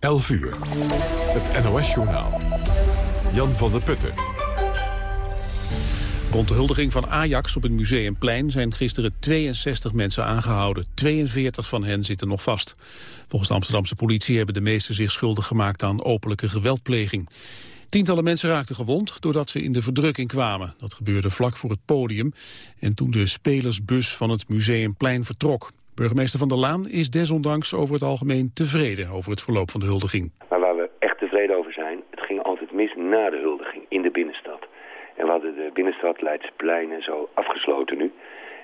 11 uur. Het NOS-journaal. Jan van der Putten. Rond de huldiging van Ajax op het Museumplein zijn gisteren 62 mensen aangehouden. 42 van hen zitten nog vast. Volgens de Amsterdamse politie hebben de meesten zich schuldig gemaakt aan openlijke geweldpleging. Tientallen mensen raakten gewond doordat ze in de verdrukking kwamen. Dat gebeurde vlak voor het podium en toen de spelersbus van het Museumplein vertrok. Burgemeester Van der Laan is desondanks over het algemeen tevreden over het verloop van de huldiging. Maar waar we echt tevreden over zijn, het ging altijd mis na de huldiging in de binnenstad. En we hadden de binnenstad, Leidseplein en zo afgesloten nu.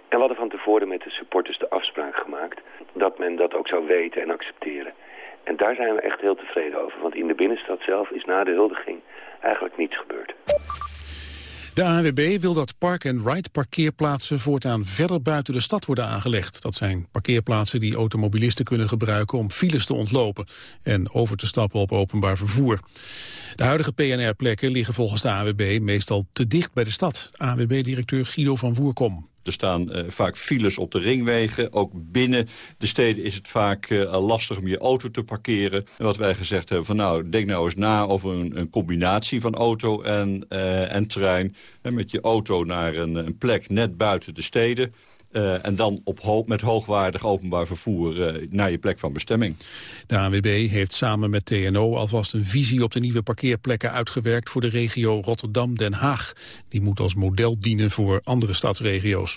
En we hadden van tevoren met de supporters de afspraak gemaakt dat men dat ook zou weten en accepteren. En daar zijn we echt heel tevreden over, want in de binnenstad zelf is na de huldiging eigenlijk niets gebeurd. De ANWB wil dat park-and-ride parkeerplaatsen voortaan verder buiten de stad worden aangelegd. Dat zijn parkeerplaatsen die automobilisten kunnen gebruiken om files te ontlopen en over te stappen op openbaar vervoer. De huidige PNR-plekken liggen volgens de ANWB meestal te dicht bij de stad. ANWB-directeur Guido van Voerkom. Er staan uh, vaak files op de ringwegen. Ook binnen de steden is het vaak uh, lastig om je auto te parkeren. En wat wij gezegd hebben, van nou, denk nou eens na over een, een combinatie van auto en, uh, en trein. En met je auto naar een, een plek net buiten de steden. Uh, en dan op met hoogwaardig openbaar vervoer uh, naar je plek van bestemming. De ANWB heeft samen met TNO alvast een visie op de nieuwe parkeerplekken uitgewerkt voor de regio Rotterdam-Den Haag. Die moet als model dienen voor andere stadsregio's.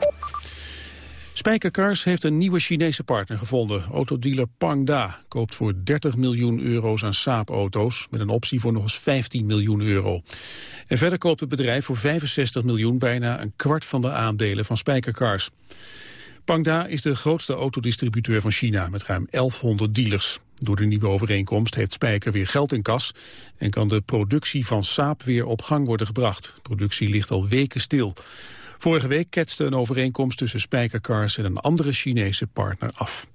Spijkercars heeft een nieuwe Chinese partner gevonden. Autodealer Pangda koopt voor 30 miljoen euro's aan Saab-auto's... met een optie voor nog eens 15 miljoen euro. En verder koopt het bedrijf voor 65 miljoen... bijna een kwart van de aandelen van Spijkercars. Pangda is de grootste autodistributeur van China... met ruim 1100 dealers. Door de nieuwe overeenkomst heeft Spijker weer geld in kas... en kan de productie van Saab weer op gang worden gebracht. Productie ligt al weken stil. Vorige week ketste een overeenkomst tussen Spijkercars en een andere Chinese partner af.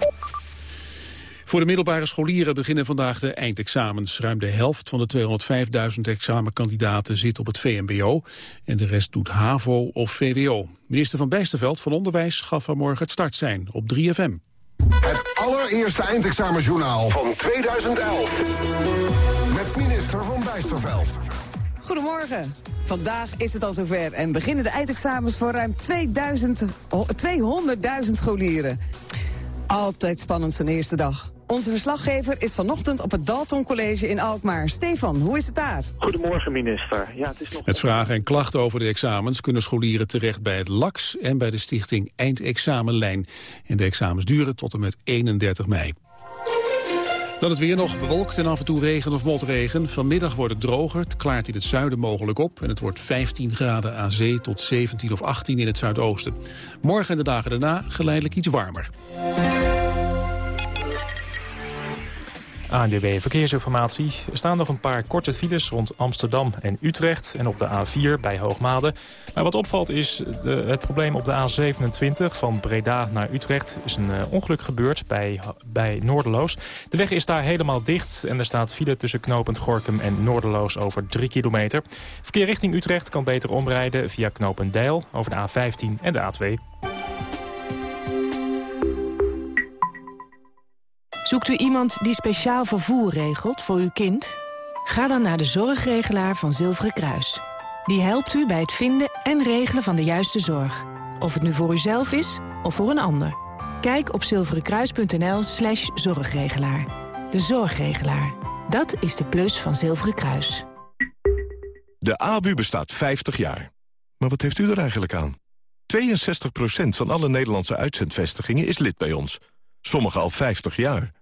Voor de middelbare scholieren beginnen vandaag de eindexamens. Ruim de helft van de 205.000 examenkandidaten zit op het VMBO... en de rest doet HAVO of VWO. Minister van Bijsterveld van Onderwijs gaf vanmorgen het startsein op 3FM. Het allereerste eindexamenjournaal van 2011. Met minister van Bijsterveld. Goedemorgen. Vandaag is het al zover en beginnen de eindexamens voor ruim 200.000 scholieren. Altijd spannend zijn eerste dag. Onze verslaggever is vanochtend op het Dalton College in Alkmaar. Stefan, hoe is het daar? Goedemorgen, minister. Ja, het is nog... Met vragen en klachten over de examens kunnen scholieren terecht bij het LAX... en bij de stichting Eindexamenlijn. En de examens duren tot en met 31 mei. Dan het weer nog bewolkt en af en toe regen of motregen. Vanmiddag wordt het droger, het klaart in het zuiden mogelijk op... en het wordt 15 graden aan zee tot 17 of 18 in het zuidoosten. Morgen en de dagen daarna geleidelijk iets warmer. ANDB Verkeersinformatie. Er staan nog een paar korte files rond Amsterdam en Utrecht... en op de A4 bij Hoogmade. Maar wat opvalt is de, het probleem op de A27 van Breda naar Utrecht. Is een uh, ongeluk gebeurd bij, bij Noorderloos. De weg is daar helemaal dicht en er staat file tussen knooppunt Gorkum en Noorderloos over 3 kilometer. Verkeer richting Utrecht kan beter omrijden via knooppunt Deil over de A15 en de A2. Zoekt u iemand die speciaal vervoer regelt voor uw kind? Ga dan naar de zorgregelaar van Zilveren Kruis. Die helpt u bij het vinden en regelen van de juiste zorg. Of het nu voor uzelf is of voor een ander. Kijk op zilverenkruis.nl slash zorgregelaar. De zorgregelaar. Dat is de plus van Zilveren Kruis. De ABU bestaat 50 jaar. Maar wat heeft u er eigenlijk aan? 62% van alle Nederlandse uitzendvestigingen is lid bij ons. Sommige al 50 jaar.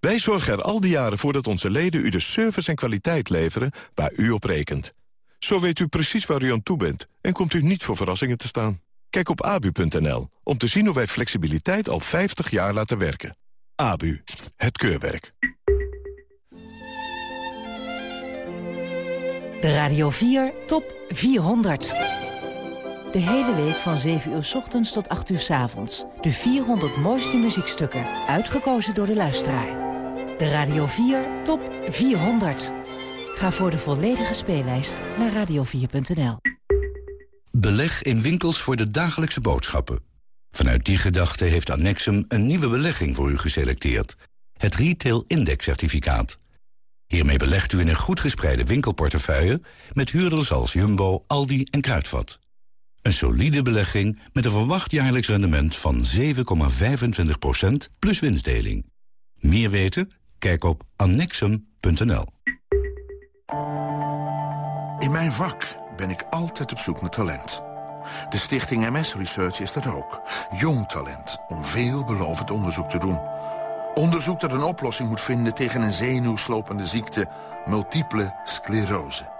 Wij zorgen er al die jaren voor dat onze leden u de service en kwaliteit leveren waar u op rekent. Zo weet u precies waar u aan toe bent en komt u niet voor verrassingen te staan. Kijk op abu.nl om te zien hoe wij flexibiliteit al 50 jaar laten werken. ABU, het keurwerk. De Radio 4 Top 400. De hele week van 7 uur s ochtends tot 8 uur s avonds. De 400 mooiste muziekstukken, uitgekozen door de luisteraar. De Radio 4 Top 400. Ga voor de volledige speellijst naar radio4.nl. Beleg in winkels voor de dagelijkse boodschappen. Vanuit die gedachte heeft Annexum een nieuwe belegging voor u geselecteerd. Het Retail Index Certificaat. Hiermee belegt u in een goed gespreide winkelportefeuille... met huurders als Jumbo, Aldi en Kruidvat. Een solide belegging met een verwacht jaarlijks rendement van 7,25% plus winstdeling. Meer weten? Kijk op annexum.nl. In mijn vak ben ik altijd op zoek naar talent. De stichting MS Research is dat ook. Jong talent om veelbelovend onderzoek te doen. Onderzoek dat een oplossing moet vinden tegen een zenuwslopende ziekte... multiple sclerose.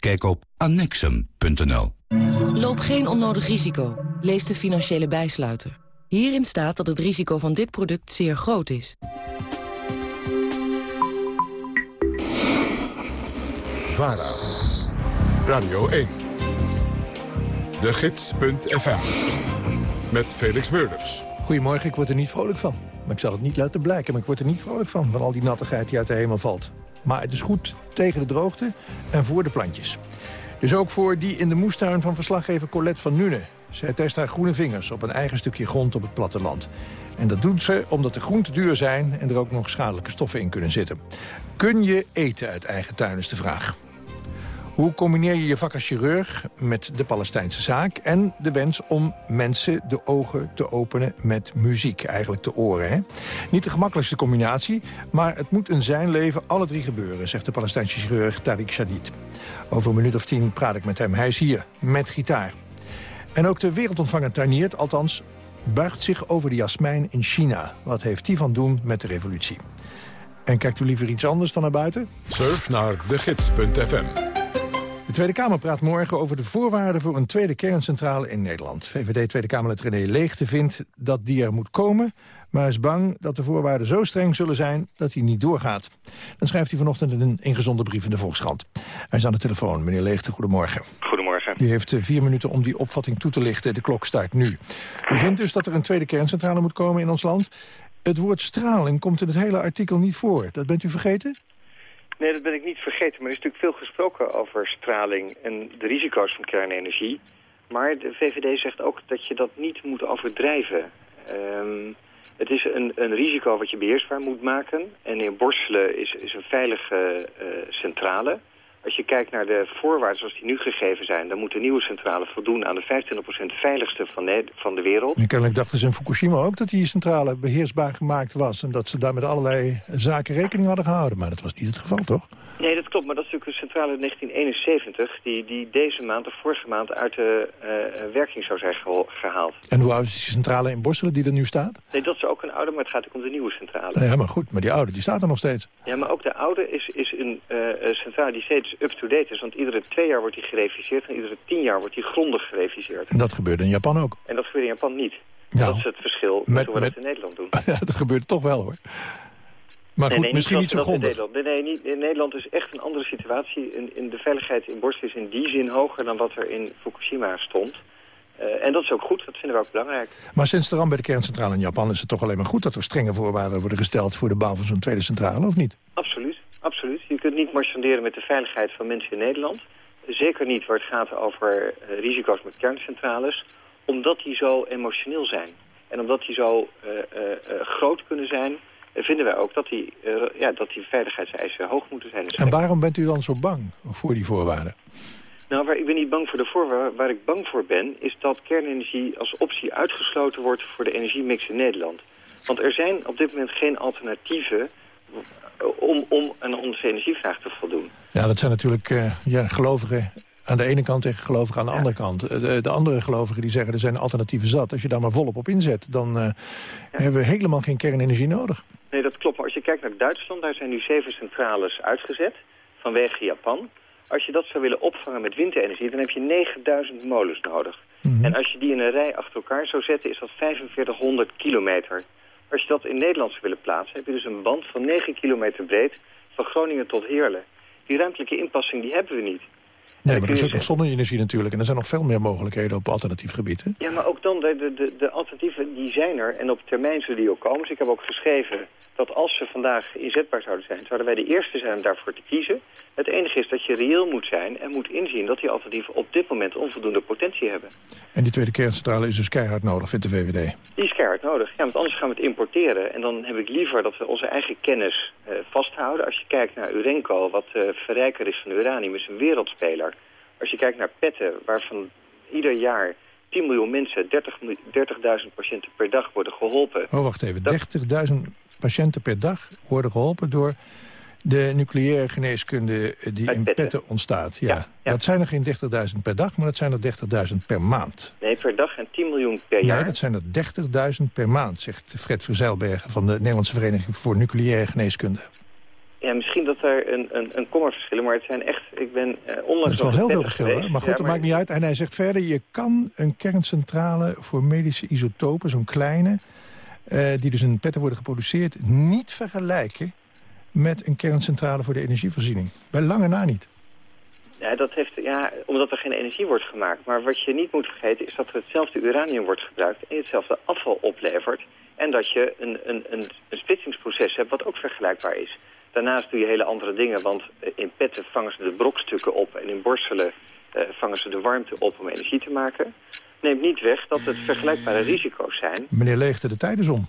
Kijk op annexum.nl. Loop geen onnodig risico. Lees de financiële bijsluiter. Hierin staat dat het risico van dit product zeer groot is. VARA. Radio 1. De Gids.fm. Met Felix Meurders. Goedemorgen, ik word er niet vrolijk van. Maar ik zal het niet laten blijken, maar ik word er niet vrolijk van... van al die nattigheid die uit de hemel valt. Maar het is goed tegen de droogte en voor de plantjes. Dus ook voor die in de moestuin van verslaggever Colette van Nune. Zij test haar groene vingers op een eigen stukje grond op het platteland. En dat doet ze omdat de groenten duur zijn en er ook nog schadelijke stoffen in kunnen zitten. Kun je eten uit eigen tuin is de vraag. Hoe combineer je je vak als chirurg met de Palestijnse zaak... en de wens om mensen de ogen te openen met muziek, eigenlijk de oren. Hè? Niet de gemakkelijkste combinatie, maar het moet in zijn leven alle drie gebeuren... zegt de Palestijnse chirurg Tariq Shadid. Over een minuut of tien praat ik met hem. Hij is hier, met gitaar. En ook de wereldontvanger tuiniert, althans buigt zich over de jasmijn in China. Wat heeft die van doen met de revolutie? En kijkt u liever iets anders dan naar buiten? Surf naar degids.fm. De Tweede Kamer praat morgen over de voorwaarden voor een tweede kerncentrale in Nederland. VVD Tweede Kamerlid René Leegte vindt dat die er moet komen... maar is bang dat de voorwaarden zo streng zullen zijn dat hij niet doorgaat. Dan schrijft hij vanochtend een ingezonde brief in de Volkskrant. Hij is aan de telefoon. Meneer Leegte, goedemorgen. Goedemorgen. U heeft eh, vier minuten om die opvatting toe te lichten. De klok start nu. U vindt dus dat er een tweede kerncentrale moet komen in ons land. Het woord straling komt in het hele artikel niet voor. Dat bent u vergeten? Nee, dat ben ik niet vergeten. Maar er is natuurlijk veel gesproken over straling en de risico's van kernenergie. Maar de VVD zegt ook dat je dat niet moet overdrijven. Um, het is een, een, risico wat je beheersbaar moet maken. En in Borselen is, is een veilige uh, centrale. Als je kijkt naar de voorwaarden zoals die nu gegeven zijn... dan moet de nieuwe centrale voldoen aan de 25% veiligste van de, van de wereld. En kennelijk dachten ze in Fukushima ook dat die centrale beheersbaar gemaakt was... en dat ze daar met allerlei zaken rekening hadden gehouden. Maar dat was niet het geval, toch? Nee, dat klopt. Maar dat is natuurlijk een centrale uit 1971... die, die deze maand of vorige maand uit de uh, werking zou zijn gehaald. En hoe oud is die centrale in Borselen die er nu staat? Nee, dat is ook een oude, maar het gaat ook om de nieuwe centrale. Ja, maar goed. Maar die oude, die staat er nog steeds. Ja, maar ook de oude is, is een uh, centrale die steeds up-to-date is. Want iedere twee jaar wordt die gereviseerd en iedere tien jaar wordt die grondig gereviseerd. En dat gebeurt in Japan ook? En dat gebeurt in Japan niet. Nou, dat is het verschil met, met hoe we dat in Nederland doen. Ja, dat gebeurt toch wel hoor. Maar nee, goed, nee, misschien niet zo grondig. In Nederland. Nee, nee, niet, in Nederland is echt een andere situatie. In, in de veiligheid in Borst is in die zin hoger dan wat er in Fukushima stond. Uh, en dat is ook goed, dat vinden we ook belangrijk. Maar sinds de ramp bij de kerncentrale in Japan is het toch alleen maar goed... dat er strenge voorwaarden worden gesteld voor de bouw van zo'n tweede centrale, of niet? Absoluut, absoluut. Je kunt niet marchanderen met de veiligheid van mensen in Nederland. Zeker niet waar het gaat over uh, risico's met kerncentrales. Omdat die zo emotioneel zijn. En omdat die zo uh, groot kunnen zijn vinden wij ook dat die, ja, dat die veiligheidseisen hoog moeten zijn. En waarom bent u dan zo bang voor die voorwaarden? Nou, waar, ik ben niet bang voor de voorwaarden. Waar ik bang voor ben, is dat kernenergie als optie uitgesloten wordt voor de energiemix in Nederland. Want er zijn op dit moment geen alternatieven om, om aan onze energievraag te voldoen. Ja, dat zijn natuurlijk uh, ja, gelovigen aan de ene kant tegen gelovigen aan de andere kant. De, de, andere gelovigen die zeggen er zijn alternatieven zat. Als je daar maar volop op inzet, dan uh, hebben we helemaal geen kernenergie nodig. Nee, dat klopt. Maar als je kijkt naar Duitsland, daar zijn nu zeven centrales uitgezet vanwege Japan. Als je dat zou willen opvangen met windenergie, dan heb je 9000 molens nodig. Mm -hmm. En als je die in een rij achter elkaar zou zetten, is dat 4500 kilometer. Als je dat in Nederland zou willen plaatsen, heb je dus een band van 9 kilometer breed van Groningen tot Heerlen. Die ruimtelijke inpassing die hebben we niet. Nee, maar er is ook nog zonne-energie natuurlijk. En er zijn nog veel meer mogelijkheden op alternatief gebied. Hè? Ja, maar ook dan, de, de, de alternatieven die zijn er. En op termijn zullen die ook komen. Dus ik heb ook geschreven dat als ze vandaag inzetbaar zouden zijn... zouden wij de eerste zijn om daarvoor te kiezen. Het enige is dat je reëel moet zijn en moet inzien... dat die alternatieven op dit moment onvoldoende potentie hebben. En die tweede kerncentrale is dus keihard nodig, vindt de VVD? Die is keihard nodig. Ja, want anders gaan we het importeren. En dan heb ik liever dat we onze eigen kennis uh, vasthouden. Als je kijkt naar Urenco, wat uh, verrijker is van uranium, is een wereldspeler... Als je kijkt naar petten, waarvan ieder jaar 10 miljoen mensen, 30.000 30 patiënten per dag worden geholpen. Oh, wacht even. 30.000 patiënten per dag worden geholpen door de nucleaire geneeskunde die in petten, ontstaat. Ja. Dat zijn er geen 30.000 per dag, maar dat zijn er 30.000 per maand. Nee, per dag en 10 miljoen per jaar. Nee, dat zijn er 30.000 per maand, zegt Fred Verzeilbergen... van de Nederlandse Vereniging voor Nucleaire Geneeskunde. Ja, misschien dat er een, een, een komma verschillen, maar het zijn echt... Ik ben uh, onlangs... Er is wel heel veel verschillen, maar goed, dat maakt niet uit. En hij zegt verder, je kan een kerncentrale voor medische isotopen, zo'n kleine... Uh, die dus in petten worden geproduceerd, niet vergelijken met een kerncentrale voor de energievoorziening. Bij lange na niet. Ja, dat heeft, ja, omdat er geen energie wordt gemaakt. Maar wat je niet moet vergeten is dat er hetzelfde uranium wordt gebruikt... en hetzelfde afval oplevert. En dat je een, een, een, een splitsingsproces hebt wat ook vergelijkbaar is. Daarnaast doe je hele andere dingen, want eh, in petten vangen ze de brokstukken op... en in borstelen uh, vangen ze de warmte op om energie te maken. Neemt niet weg dat het vergelijkbare risico's zijn. Meneer Leegte, de tijd is om.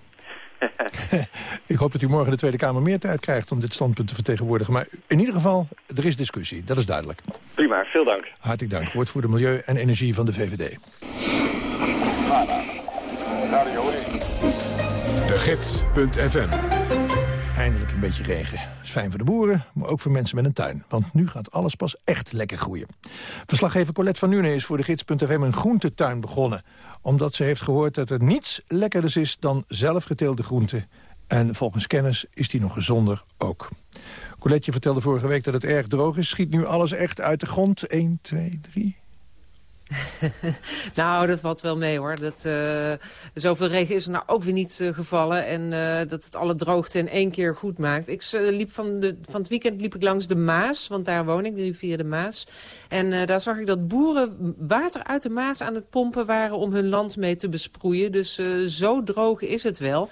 ik hoop dat u morgen de Tweede Kamer meer tijd krijgt om dit standpunt te vertegenwoordigen. Maar in ieder geval, er is discussie. Dat is duidelijk. Prima, veel dank. Hartelijk dank. Woord voor de Milieu en Energie van de VVD. De Gids.fm Eindelijk een beetje regen. is fijn voor de boeren, maar ook voor mensen met een tuin. Want nu gaat alles pas echt lekker groeien. Verslaggever Colette van Nuenen is voor de gids.fm een groentetuin begonnen. Omdat ze heeft gehoord dat er niets lekkerders is dan zelfgeteelde groenten. En volgens kennis is die nog gezonder ook. Colette vertelde vorige week dat het erg droog is. Schiet nu alles echt uit de grond? 1, 2, 3... nou, dat valt wel mee hoor. Dat, uh, zoveel regen is er nou ook weer niet uh, gevallen. En uh, dat het alle droogte in één keer goed maakt. Ik liep van, de, van het weekend liep ik langs de Maas, want daar woon ik, de rivier de Maas. En daar zag ik dat boeren water uit de Maas aan het pompen waren om hun land mee te besproeien. Dus zo droog is het wel.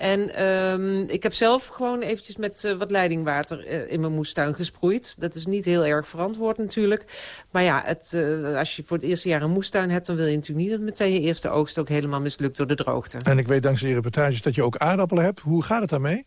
En um, ik heb zelf gewoon eventjes met uh, wat leidingwater uh, in mijn moestuin gesproeid. Dat is niet heel erg verantwoord natuurlijk. Maar ja, het, uh, als je voor het eerste jaar een moestuin hebt... dan wil je natuurlijk niet dat meteen je eerste oogst ook helemaal mislukt door de droogte. En ik weet dankzij je reportages dat je ook aardappelen hebt. Hoe gaat het daarmee?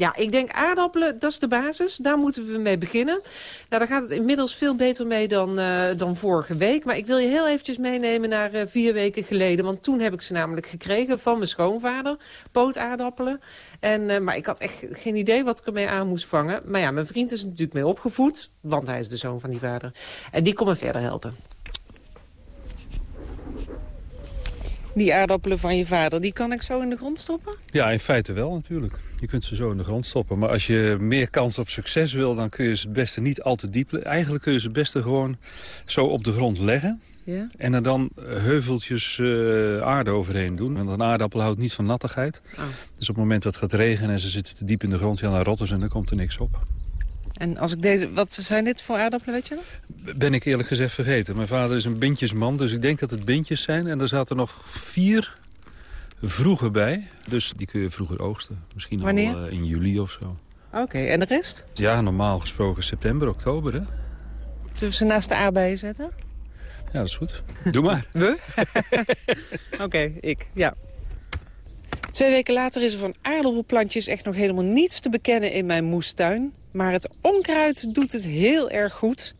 Ja, ik denk aardappelen, dat is de basis. Daar moeten we mee beginnen. Nou, daar gaat het inmiddels veel beter mee dan, uh, dan vorige week. Maar ik wil je heel eventjes meenemen naar uh, vier weken geleden. Want toen heb ik ze namelijk gekregen van mijn schoonvader. Pootaardappelen. En, uh, maar ik had echt geen idee wat ik ermee aan moest vangen. Maar ja, mijn vriend is natuurlijk mee opgevoed. Want hij is de zoon van die vader. En die kon me verder helpen. Die aardappelen van je vader, die kan ik zo in de grond stoppen? Ja, in feite wel natuurlijk. Je kunt ze zo in de grond stoppen. Maar als je meer kans op succes wil, dan kun je ze het beste niet al te diep... Eigenlijk kun je ze het beste gewoon zo op de grond leggen. Ja? En er dan heuveltjes uh, aarde overheen doen. Want een aardappel houdt niet van nattigheid. Oh. Dus op het moment dat het gaat regenen en ze zitten te diep in de grond... ja, dan rotten ze en dan komt er niks op. En als ik deze, wat zijn dit voor aardappelen, weet je Ben ik eerlijk gezegd vergeten. Mijn vader is een bintjesman, dus ik denk dat het bintjes zijn. En er zaten nog vier vroeger bij. Dus die kun je vroeger oogsten. Misschien Wanneer? al uh, in juli of zo. Oké, okay, en de rest? Ja, normaal gesproken september, oktober, hè. Zullen we ze naast de aardbeien zetten? Ja, dat is goed. Doe maar. We? Oké, okay, ik, ja. Twee weken later is er van aardappelplantjes echt nog helemaal niets te bekennen in mijn moestuin. Maar het onkruid doet het heel erg goed.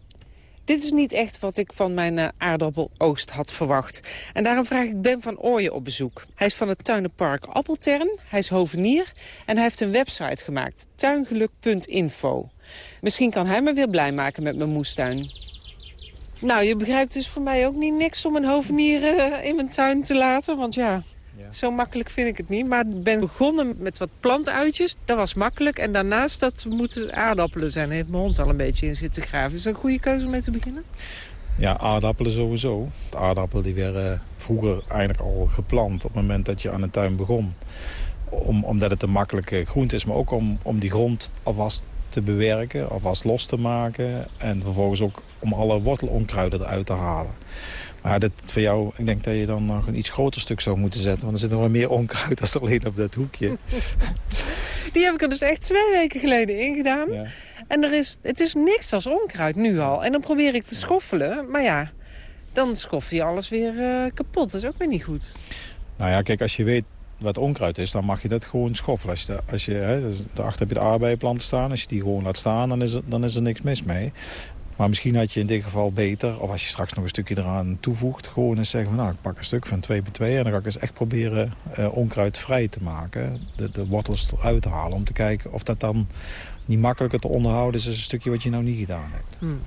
Dit is niet echt wat ik van mijn uh, aardappeloogst had verwacht. En daarom vraag ik Ben van Ooyen op bezoek. Hij is van het tuinenpark Appeltern, hij is hovenier... en hij heeft een website gemaakt, tuingeluk.info. Misschien kan hij me weer blij maken met mijn moestuin. Nou, je begrijpt dus voor mij ook niet niks om een hovenier uh, in mijn tuin te laten. Want ja, zo makkelijk vind ik het niet. Maar ik ben begonnen met wat plantuitjes. Dat was makkelijk. En daarnaast dat moeten aardappelen zijn. Daar heeft mijn hond al een beetje in zitten graven. Is dat een goede keuze om mee te beginnen? Ja, aardappelen sowieso. De aardappelen die werden vroeger eigenlijk al geplant op het moment dat je aan een tuin begon. Om, omdat het een makkelijke groente is, maar ook om, om die grond alvast te bewerken of als los te maken. En vervolgens ook om alle wortelonkruiden eruit te halen. Maar dit voor jou, ik denk dat je dan nog een iets groter stuk zou moeten zetten. Want er zit nog wel meer onkruid dan alleen op dat hoekje. Die heb ik er dus echt twee weken geleden in gedaan. Ja. En er is, het is niks als onkruid nu al. En dan probeer ik te schoffelen. Maar ja, dan schoffel je alles weer uh, kapot. Dat is ook weer niet goed. Nou ja, kijk, als je weet wat onkruid is, dan mag je dat gewoon schoffelen. Als je, als je, hè, dus daarachter heb je de aardbeienplanten staan. Als je die gewoon laat staan, dan is, er, dan is er niks mis mee. Maar misschien had je in dit geval beter, of als je straks nog een stukje eraan toevoegt... gewoon eens zeggen van nou, ik pak een stuk van 2 bij 2 en dan ga ik eens echt proberen uh, onkruidvrij te maken. De, de wortels eruit te halen om te kijken of dat dan niet makkelijker te onderhouden is... een stukje wat je nou niet gedaan hebt. Hmm.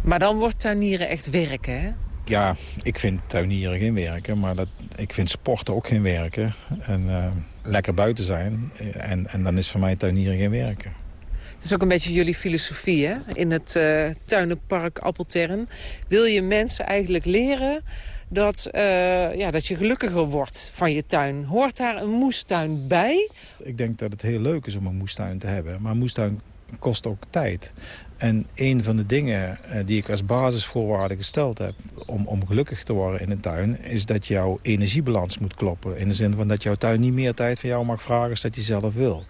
Maar dan wordt tuinieren echt werken, hè? Ja, ik vind tuinieren geen werken, maar dat, ik vind sporten ook geen werken. En uh, lekker buiten zijn, en, en dan is voor mij tuinieren geen werken. Dat is ook een beetje jullie filosofie, hè? In het uh, tuinenpark Appeltern wil je mensen eigenlijk leren dat, uh, ja, dat je gelukkiger wordt van je tuin. Hoort daar een moestuin bij? Ik denk dat het heel leuk is om een moestuin te hebben. Maar een moestuin kost ook tijd. En een van de dingen uh, die ik als basisvoorwaarde gesteld heb... Om, om gelukkig te worden in een tuin... is dat jouw energiebalans moet kloppen. In de zin van dat jouw tuin niet meer tijd van jou mag vragen... als dat je zelf wil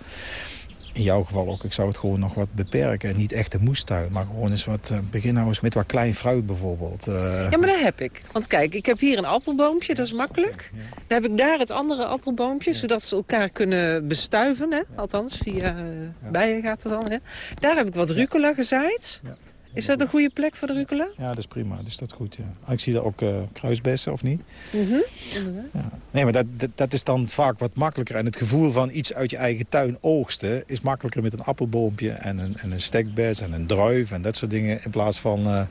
in jouw geval ook, ik zou het gewoon nog wat beperken. En niet echt een moestuin, maar gewoon eens wat... Begin nou eens met wat klein fruit bijvoorbeeld. Uh, ja, maar dat heb ik. Want kijk, ik heb hier een appelboompje, dat is makkelijk. Dan heb ik daar het andere appelboompje, zodat ze elkaar kunnen bestuiven. Hè? Althans, via uh, bijen gaat het dan. Hè? Daar heb ik wat rucola gezaaid. Is dat een goede plek voor de rucola? Ja, dat is prima. Dus dat goed, ja. Ah, ik zie daar ook uh, kruisbessen, of niet? Mm ja. Nee, maar dat, dat, is dan vaak wat makkelijker. En het gevoel van iets uit je eigen tuin oogsten... is makkelijker met een appelboompje en een, en een stekbes en een druif... en dat soort dingen in plaats van... Uh,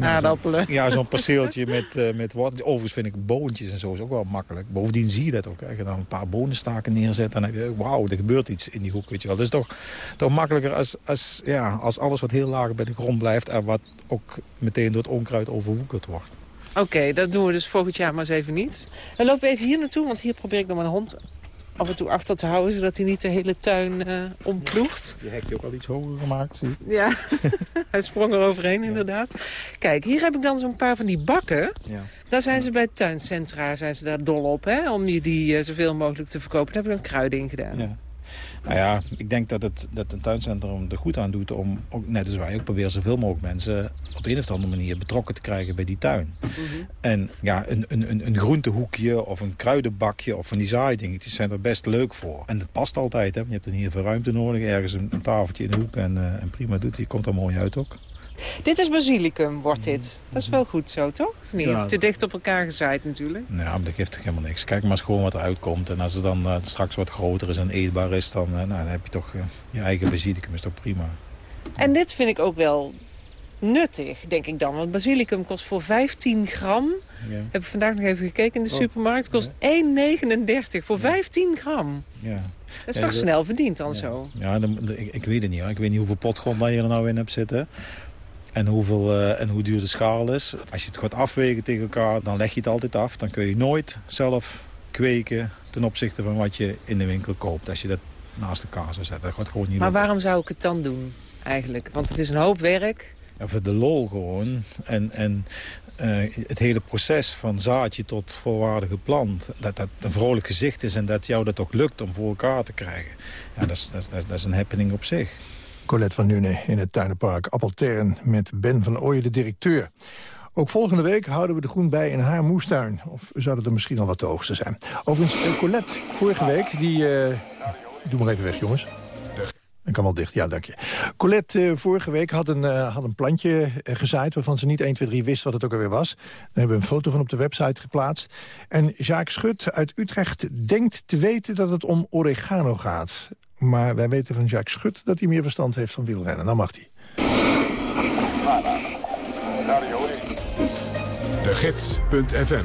Aardappelen. Zo ja, zo'n perceeltje met, uh, met wat. Overigens vind ik boontjes en zo is ook wel makkelijk. Bovendien zie je dat ook. Als je dan een paar bonenstaken neerzet... dan heb je, wauw, er gebeurt iets in die hoek, weet je wel. Dat is toch, toch makkelijker als, als, ja, als alles wat heel laag bij de grond blijft en wat ook meteen door het onkruid overwoekerd wordt. Oké, dat doen we dus volgend jaar maar eens even niet. We lopen even hier naartoe, want hier probeer ik nog mijn hond af en toe achter te houden... zodat hij niet de hele tuin uh, omploegt. Je hebt je ook al iets hoger gemaakt, zie Ja, hij sprong er overheen inderdaad. Kijk, hier heb ik dan zo'n paar van die bakken. Ja. Daar zijn ze bij het tuincentra zijn ze daar dol op, hè? om je die uh, zoveel mogelijk te verkopen. Daar heb ik een kruiden in gedaan. Ja. Nou ja, ik denk dat het, dat een tuincentrum er goed aan doet om, ook, net als wij, ook proberen zoveel mogelijk mensen op een of andere manier betrokken te krijgen bij die tuin. Mhm. En ja, een, een, een groentehoekje of een kruidenbakje of van die zaaidingetjes zijn er best leuk voor. En dat past altijd, hè. Je hebt dan hier veel ruimte nodig, ergens een, een tafeltje in de hoek en, uh, en prima doet. Die komt er mooi uit ook. Dit is basilicum, wordt dit. Dat is wel goed zo, toch? Of niet? Ja. Te dicht op elkaar gezaaid natuurlijk. Nee, maar dat geeft toch helemaal niks. Kijk maar eens gewoon wat eruit komt. En als het dan uh, straks wat groter is en eetbaar is... dan, uh, nou, dan heb je toch uh, je eigen basilicum. is toch prima. En dit vind ik ook wel nuttig, denk ik dan. Want basilicum kost voor 15 gram... Ja. Heb ik vandaag nog even gekeken in de oh. supermarkt. kost ja. 1,39 voor 15 gram. Ja. Dat is toch snel verdiend dan zo? Ja, dan, ik, ik, weet het niet hoor. Ik weet niet hoeveel potgrond je er nou in hebt zitten. En, hoeveel, uh, en hoe duur de schaal is. Als je het gaat afwegen tegen elkaar, dan leg je het altijd af. Dan kun je nooit zelf kweken ten opzichte van wat je in de winkel koopt. Als je dat naast elkaar zou zetten. Dat gaat gewoon niet maar waarom zou ik het dan doen eigenlijk? Want het is een hoop werk. Ja, voor de lol gewoon. En, en uh, het hele proces van zaadje tot volwaardige plant... dat dat een vrolijk gezicht is en dat jou dat ook lukt om voor elkaar te krijgen. Ja, dat is, dat is, dat is een happening op zich. Colette van Nune in het tuinenpark Appeltern met Ben van Ooyen, de directeur. Ook volgende week houden we de groen bij in haar moestuin. Of zou het er misschien al wat te hoogste zijn. Overigens, uh, Colette, vorige week, die... Uh... Doe maar even weg, jongens. Ik kan wel dicht, ja, dank je. Colette uh, vorige week had een, uh, had een plantje uh, gezaaid... waarvan ze niet 1, 2, 3 wist wat het ook alweer was. Daar hebben we een foto van op de website geplaatst. En Jacques Schut uit Utrecht denkt te weten dat het om oregano gaat. Maar wij weten van Jacques Schut dat hij meer verstand heeft van wielrennen. Dan mag hij. De Gids.fm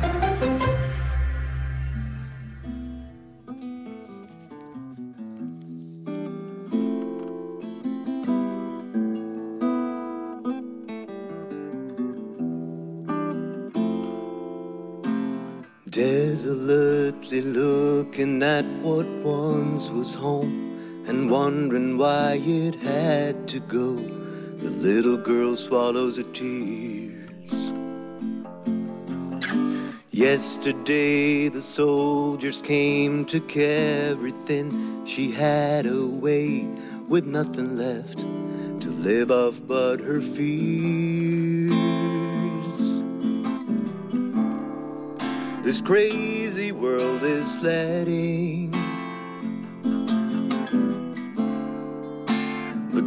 Desolately looking at what once was home and wondering why it had to go. The little girl swallows her tears. Yesterday the soldiers came, took everything she had away, with nothing left to live off but her fears. This crazy world is letting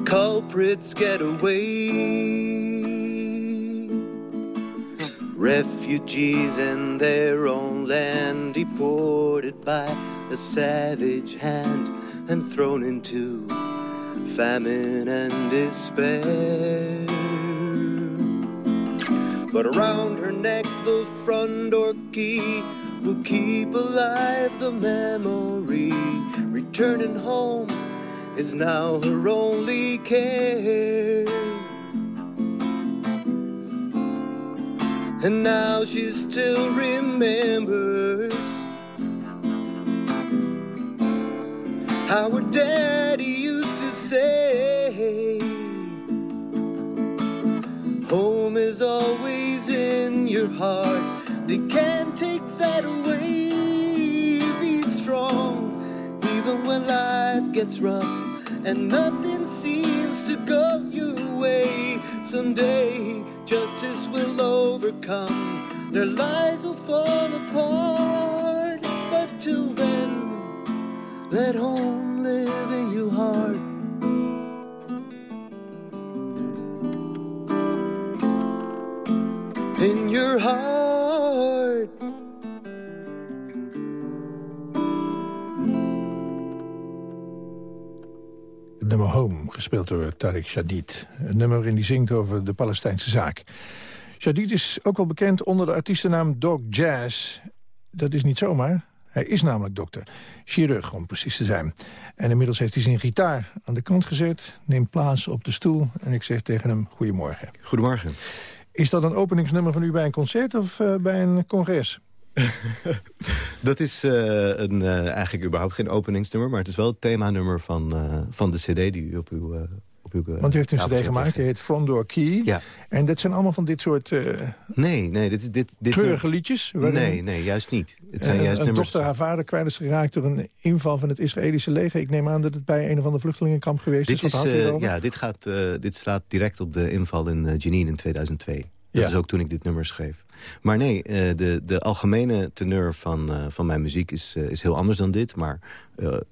culprits get away. Refugees in their own land, deported by a savage hand and thrown into famine and despair. But around her neck, the front door key will keep alive the memory. Returning home is now her only care. And now she still remembers how her daddy used to say, Home is always in your heart. They can't take that away. Be strong, even when life gets rough and nothing seems to go your way. Someday, justice will overcome, their lies will fall apart. But till then, let home live in your heart. Gespeeld door Tariq Shadid. Een nummer waarin die zingt over de Palestijnse zaak. Shadid is ook wel bekend onder de artiestennaam Dog Jazz. Dat is niet zomaar. Hij is namelijk dokter. Chirurg, om precies te zijn. En inmiddels heeft hij zijn gitaar aan de kant gezet... neemt plaats op de stoel en ik zeg tegen hem goedemorgen. Goedemorgen. Is dat een openingsnummer van u bij een concert of uh, bij een congres? dat is uh, een, uh, eigenlijk überhaupt geen openingsnummer... maar het is wel het themanummer van, van de cd die u op uw... op uw Want u heeft een cd gemaakt, die heet Front Door Key. Ja. En dat zijn allemaal van dit soort nee, nee, dit, dit, dit kleurige liedjes? Nee, nee, juist niet. Het zijn juist een nummers... dochter, haar vader kwijt is geraakt door een inval van het Israëlische leger. Ik neem aan dat het bij een of ander vluchtelingenkamp geweest dit is. is ja, dit, gaat, dit slaat direct op de inval in Jenin in 2002. Dat ja. is ook toen ik dit nummer schreef. Maar nee, de, de algemene teneur van, van mijn muziek is, is heel anders dan dit. Maar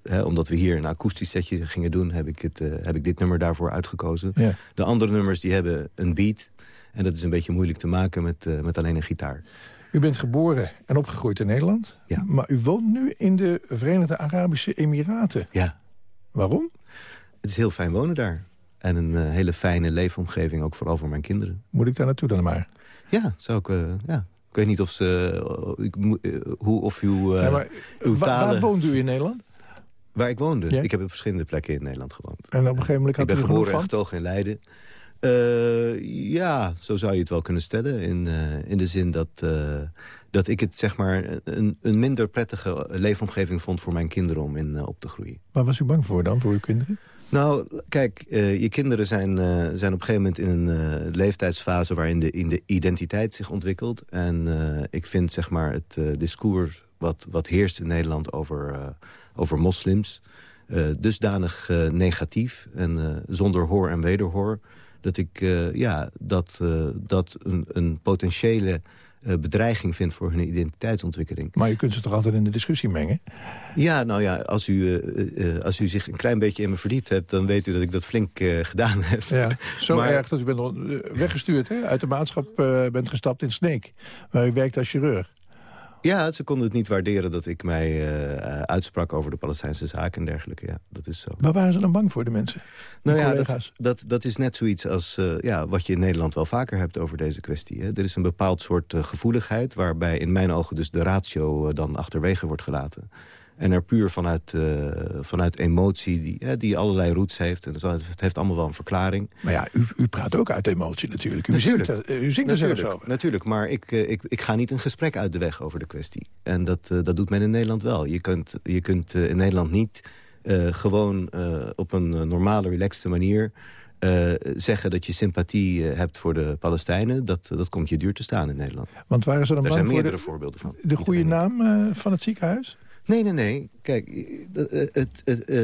hè, omdat we hier een akoestisch setje gingen doen... heb ik, het, heb ik dit nummer daarvoor uitgekozen. Ja. De andere nummers die hebben een beat. En dat is een beetje moeilijk te maken met, met alleen een gitaar. U bent geboren en opgegroeid in Nederland. Ja. Maar u woont nu in de Verenigde Arabische Emiraten. Ja. Waarom? Het is heel fijn wonen daar. En een uh, hele fijne leefomgeving, ook vooral voor mijn kinderen. Moet ik daar naartoe dan maar? Ja, zou ik... Uh, ja. Ik weet niet of ze... Uh, ik, hoe of uw, ja, maar, uw wa talen... Waar woont u in Nederland? Waar ik woonde? Ja? Ik heb op verschillende plekken in Nederland gewoond. En op een gegeven moment had ik ben geboren en getogen in Leiden. Uh, ja, zo zou je het wel kunnen stellen. In, uh, in de zin dat, uh, dat ik het zeg maar een, een minder prettige leefomgeving vond voor mijn kinderen om in op te groeien. Waar was u bang voor dan, voor uw kinderen? Nou, kijk, je kinderen zijn, zijn op een gegeven moment in een leeftijdsfase... waarin de, in de identiteit zich ontwikkelt. En ik vind zeg maar het discours wat, wat heerst in Nederland over, over moslims... dusdanig negatief en zonder hoor en wederhoor dat ik ja, dat, dat een, een potentiële bedreiging vind voor hun identiteitsontwikkeling. Maar je kunt ze toch altijd in de discussie mengen? Ja, nou ja, als u, als u zich een klein beetje in me verdiept hebt... dan weet u dat ik dat flink gedaan heb. Ja, zo maar... erg dat u bent weggestuurd, hè? uit de maatschap bent gestapt in Sneek... waar u werkt als chirurg. Ja, ze konden het niet waarderen dat ik mij uh, uitsprak over de Palestijnse zaken en dergelijke. Ja, dat is zo. Waar waren ze dan bang voor, de mensen? Nou ja, dat, dat, dat, is net zoiets als uh, ja, wat je in Nederland wel vaker hebt over deze kwestie. Hè. Er is een bepaald soort gevoeligheid waarbij in mijn ogen dus de ratio dan achterwege wordt gelaten. En er puur vanuit, uh, vanuit emotie, die, uh, die allerlei roots heeft. En het heeft allemaal wel een verklaring. Maar ja, u, u praat ook uit emotie natuurlijk. U natuurlijk. zingt, er, u zingt er zelfs over. Natuurlijk, maar ik, uh, ik, ik ga niet een gesprek uit de weg over de kwestie. En dat, dat doet men in Nederland wel. Je kunt, je kunt in Nederland niet eh, gewoon eh, op een eh, normale, relaxte manier... eh, zeggen dat je sympathie eh, hebt voor de Palestijnen... Dat, dat komt je duur te staan in Nederland. Want waren ze dan Er bang zijn voor meerdere de, voorbeelden van. de goede naam eh, van het ziekenhuis? Nee, nee, nee. Kijk, eh, het, het, eh,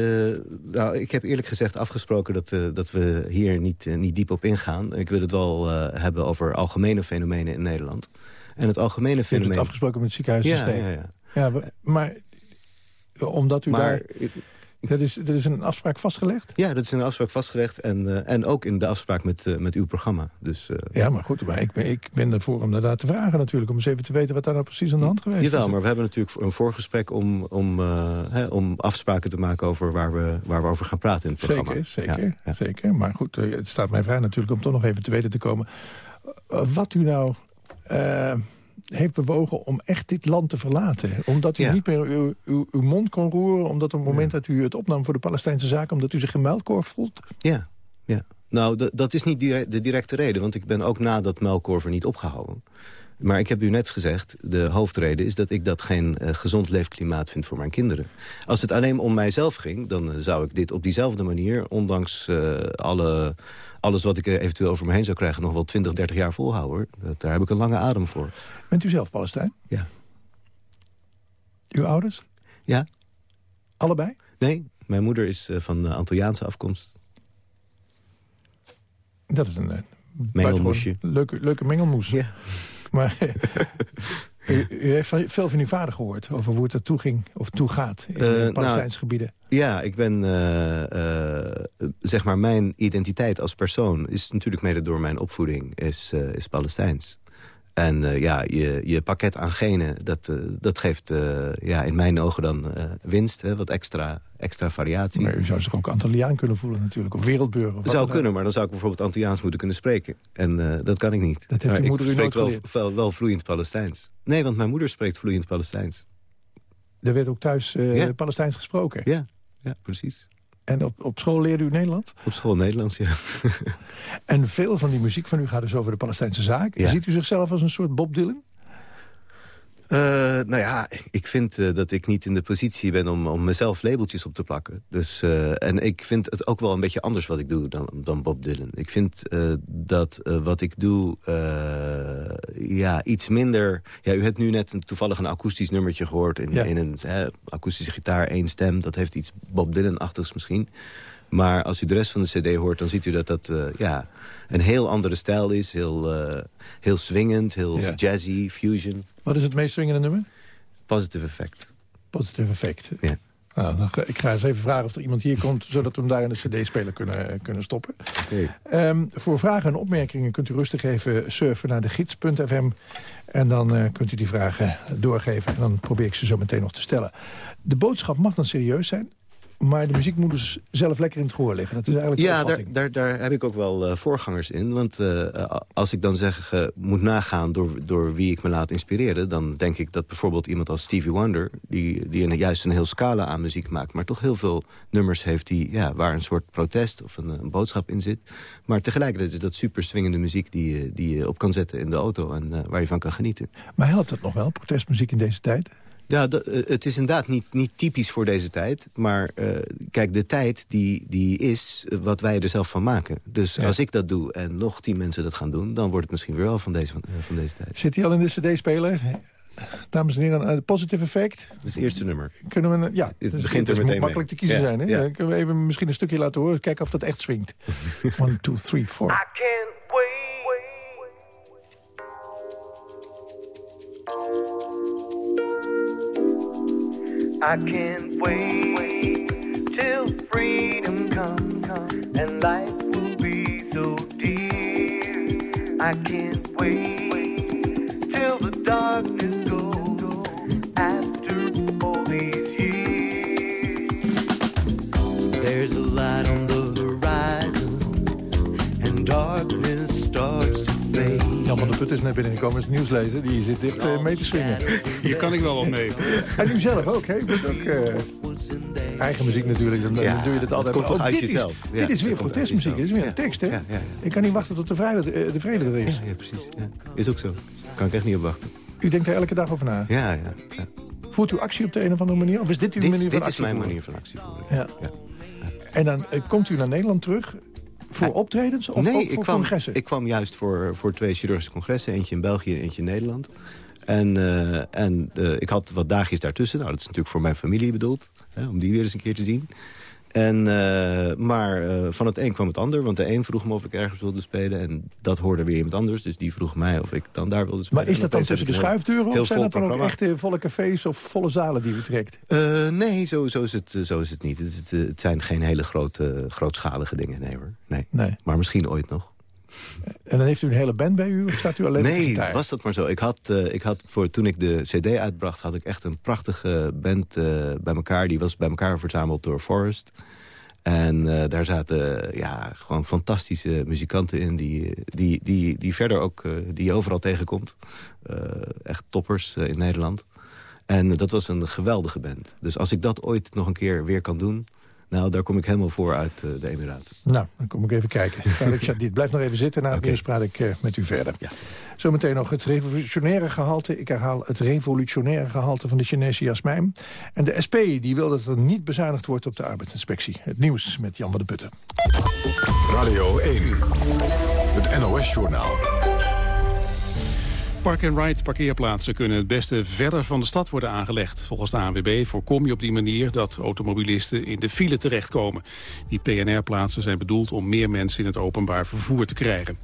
nou, ik heb eerlijk gezegd afgesproken dat, eh, dat we hier niet, niet diep op ingaan. Ik wil het wel hebben over algemene fenomenen in Nederland. En het algemene Je hebt fenomeen... het afgesproken met het ziekenhuis Ja, ja, ja. Ja, maar omdat u Maar daar... Dat is, dat is een afspraak vastgelegd? Ja, dat is in de afspraak vastgelegd. En, eh, en ook in de afspraak met, eh, met uw programma. Dus, eh, Ja, maar goed, maar ik ben, ik ben ervoor om daar te vragen natuurlijk. Om eens even te weten wat daar nou precies aan de hand geweest Jawel, is. maar we hebben natuurlijk een voorgesprek om, om, hè, om afspraken te maken over waar we, waar we over gaan praten in het programma. Zeker, zeker, Ja, ja. zeker. Maar goed, het staat mij vrij natuurlijk om toch nog even te weten te komen... wat u nou heeft bewogen om echt dit land te verlaten. Omdat u Ja. niet meer uw, uw, uw mond kon roeren... omdat op het moment dat u het opnam voor de Palestijnse zaak... omdat u zich gemuildkorf voelt? Ja, ja. Nou, dat is niet de directe reden, want ik ben ook na dat muilkorver niet opgehouden. Maar ik heb u net gezegd, de hoofdreden is dat ik dat geen eh, gezond leefklimaat vind voor mijn kinderen. Als het alleen om mijzelf ging, dan eh, zou ik dit op diezelfde manier... ondanks eh, alle, alles wat ik eventueel over me heen zou krijgen... nog wel 20, 30 jaar volhouden. Dat, daar heb ik een lange adem voor. Bent u zelf Palestijn? Ja. Uw ouders? Ja. Allebei? Nee, mijn moeder is van Antilliaanse afkomst. Dat is een... Mengelmoesje. Leuke, leuke mengelmoes. Ja. Maar u, u heeft veel van uw vader gehoord over hoe het er toe ging of toe gaat in Eh, de nou, Palestijnse gebieden. Ja, ik ben, eh, eh, zeg maar, mijn identiteit als persoon... is natuurlijk mede door mijn opvoeding, is, is Palestijns. En eh, ja, je, je pakket aan genen, dat, eh, dat geeft eh, ja, in mijn ogen dan eh, winst. Hè, wat extra, extra variatie. Maar u zou zich ook Antilliaan kunnen voelen natuurlijk, of wereldburger. of wat zou kunnen, maar dan zou ik bijvoorbeeld Antilliaans moeten kunnen spreken. En eh, dat kan ik niet. Dat heeft Maar uw ik moeder u spreek wel, wel, wel vloeiend Palestijns. Nee, want mijn moeder spreekt vloeiend Palestijns. Er werd ook thuis eh, Ja. Palestijns gesproken. Ja, ja precies. En op, op school leerde u Nederlands? Op school Nederlands, ja. En veel van die muziek van u gaat dus over de Palestijnse zaak. Ja. Ziet u zichzelf als een soort Bob Dylan? Eh, nou ja, ik vind eh, dat ik niet in de positie ben om, om mezelf labeltjes op te plakken. Dus, eh, en ik vind het ook wel een beetje anders wat ik doe dan, dan Bob Dylan. Ik vind dat wat ik doe ja, iets minder... Ja, u hebt nu net een, toevallig een akoestisch nummertje gehoord... in, Ja. in een hè, akoestische gitaar, één stem. Dat heeft iets Bob Dylan-achtigs misschien. Maar als u de rest van de cd hoort, dan ziet u dat dat ja, een heel andere stijl is. Heel, eh, heel swingend, heel Ja. jazzy, fusion. Wat is het meest swingende nummer? Positive effect. Positive effect. Ja. Nou, dan ga, ik ga eens even vragen of er iemand hier komt... zodat we hem daar in de cd-speler kunnen, kunnen stoppen. Ehm, voor vragen en opmerkingen kunt u rustig even surfen naar de gids.fm. En dan eh, kunt u die vragen doorgeven. En dan probeer ik ze zo meteen nog te stellen. De boodschap mag dan serieus zijn. Maar de muziek moet dus zelf lekker in het gehoor liggen. Dat is eigenlijk de Ja, daar, daar, daar heb ik ook wel eh, voorgangers in. Want eh, als ik dan zeg, eh, moet nagaan door, door wie ik me laat inspireren... dan denk ik dat bijvoorbeeld iemand als Stevie Wonder... die, die een, juist een heel scala aan muziek maakt... maar toch heel veel nummers heeft die, ja, waar een soort protest of een, een boodschap in zit. Maar tegelijkertijd is dat super swingende muziek... die, je- die je op kan zetten in de auto en waar je van kan genieten. Maar helpt dat nog wel, protestmuziek in deze tijd? Ja, dat, eh, het is inderdaad niet, niet typisch voor deze tijd. Maar eh, kijk, de tijd die, die is eh, wat wij er zelf van maken. Dus als ik dat doe en nog tien mensen dat gaan doen... dan wordt het misschien weer wel van deze, van, van deze tijd. Zit hij al in de cd-speler? Dames en heren, een positive effect. Dat is het eerste nummer. Kunnen we, ja, Het dus begint het er moet meteen makkelijk te kiezen Ja, zijn. Hè? ja. Kunnen we even misschien een stukje laten horen. Kijken of dat echt swingt. One, two, three, four. I can't wait till freedom comes and life will be so dear. I can't wait till the darkness goes after all these years. There's a light on the horizon and darkness. Put is net binnengekomen, is nieuws lezen. Die zit dicht eh, mee te swingen. Hier kan ik wel wat mee. En u zelf ook, hè? Bent ook eh, eigen muziek natuurlijk. Dan, dan Ja, doe je dat dat altijd. komt uit dit jezelf. Ja, dit is weer protestmuziek. Dit is weer een tekst, hè? Ja, ja, ja. Ik kan niet wachten tot de, vrede, eh, de vrede er is. Ja, precies. Ja. Is ook zo. Kan ik echt niet op wachten. U denkt er elke dag over na. Ja, ja. ja. Voert u actie op de een of andere manier? Of is dit uw Dit, manier van dit is actie mijn manier van actie voeren. Ja. En dan komt u naar Nederland terug voor optredens of nee, ook ik voor kwam, congressen? ik kwam juist voor, voor twee chirurgische congressen. Eentje in België en eentje in Nederland. En, eh, en eh, ik had wat dagjes daartussen. Nou, dat is natuurlijk voor mijn familie bedoeld. Hè, om die weer eens een keer te zien. En, eh, maar eh, van het een kwam het ander. Want de een vroeg me of ik ergens wilde spelen. En dat hoorde weer iemand anders. Dus die vroeg mij of ik dan daar wilde spelen. Maar is dat dan tussen de schuifdeuren... of zijn dat dan ook echte volle cafés of volle zalen die u trekt? Eh, nee, zo, zo, is het, zo is het niet. Het, het zijn geen hele grote, grootschalige dingen. Nee hoor. Nee. Nee. Maar misschien ooit nog. En dan heeft u een hele band bij u of staat u alleen Nee, gitaar? was dat maar zo. Ik had, eh, ik had voor, toen ik de cd uitbracht, had ik echt een prachtige band eh, bij elkaar. Die was bij elkaar verzameld door Forrest. En eh, daar zaten ja, gewoon fantastische muzikanten in... die, die, die, die verder ook die je overal tegenkomt. Echt toppers in Nederland. En dat was een geweldige band. Dus als ik dat ooit nog een keer weer kan doen... nou, daar kom ik helemaal voor uit eh, de Emiraten. Nou, dan kom ik even kijken. Shadid, blijf nog even zitten. Na het nieuws praat ik eh, met u verder. Zometeen nog het revolutionaire gehalte. Ik herhaal het revolutionaire gehalte van de Chinese jasmijn. En de SP die wil dat er niet bezuinigd wordt op de arbeidsinspectie. Het nieuws met Jan van de Putten. Radio 1, het NOS-journaal. Park-and-ride parkeerplaatsen kunnen het beste verder van de stad worden aangelegd. Volgens de ANWB voorkom je op die manier dat automobilisten in de file terechtkomen. Die PNR-plaatsen zijn bedoeld om meer mensen in het openbaar vervoer te krijgen.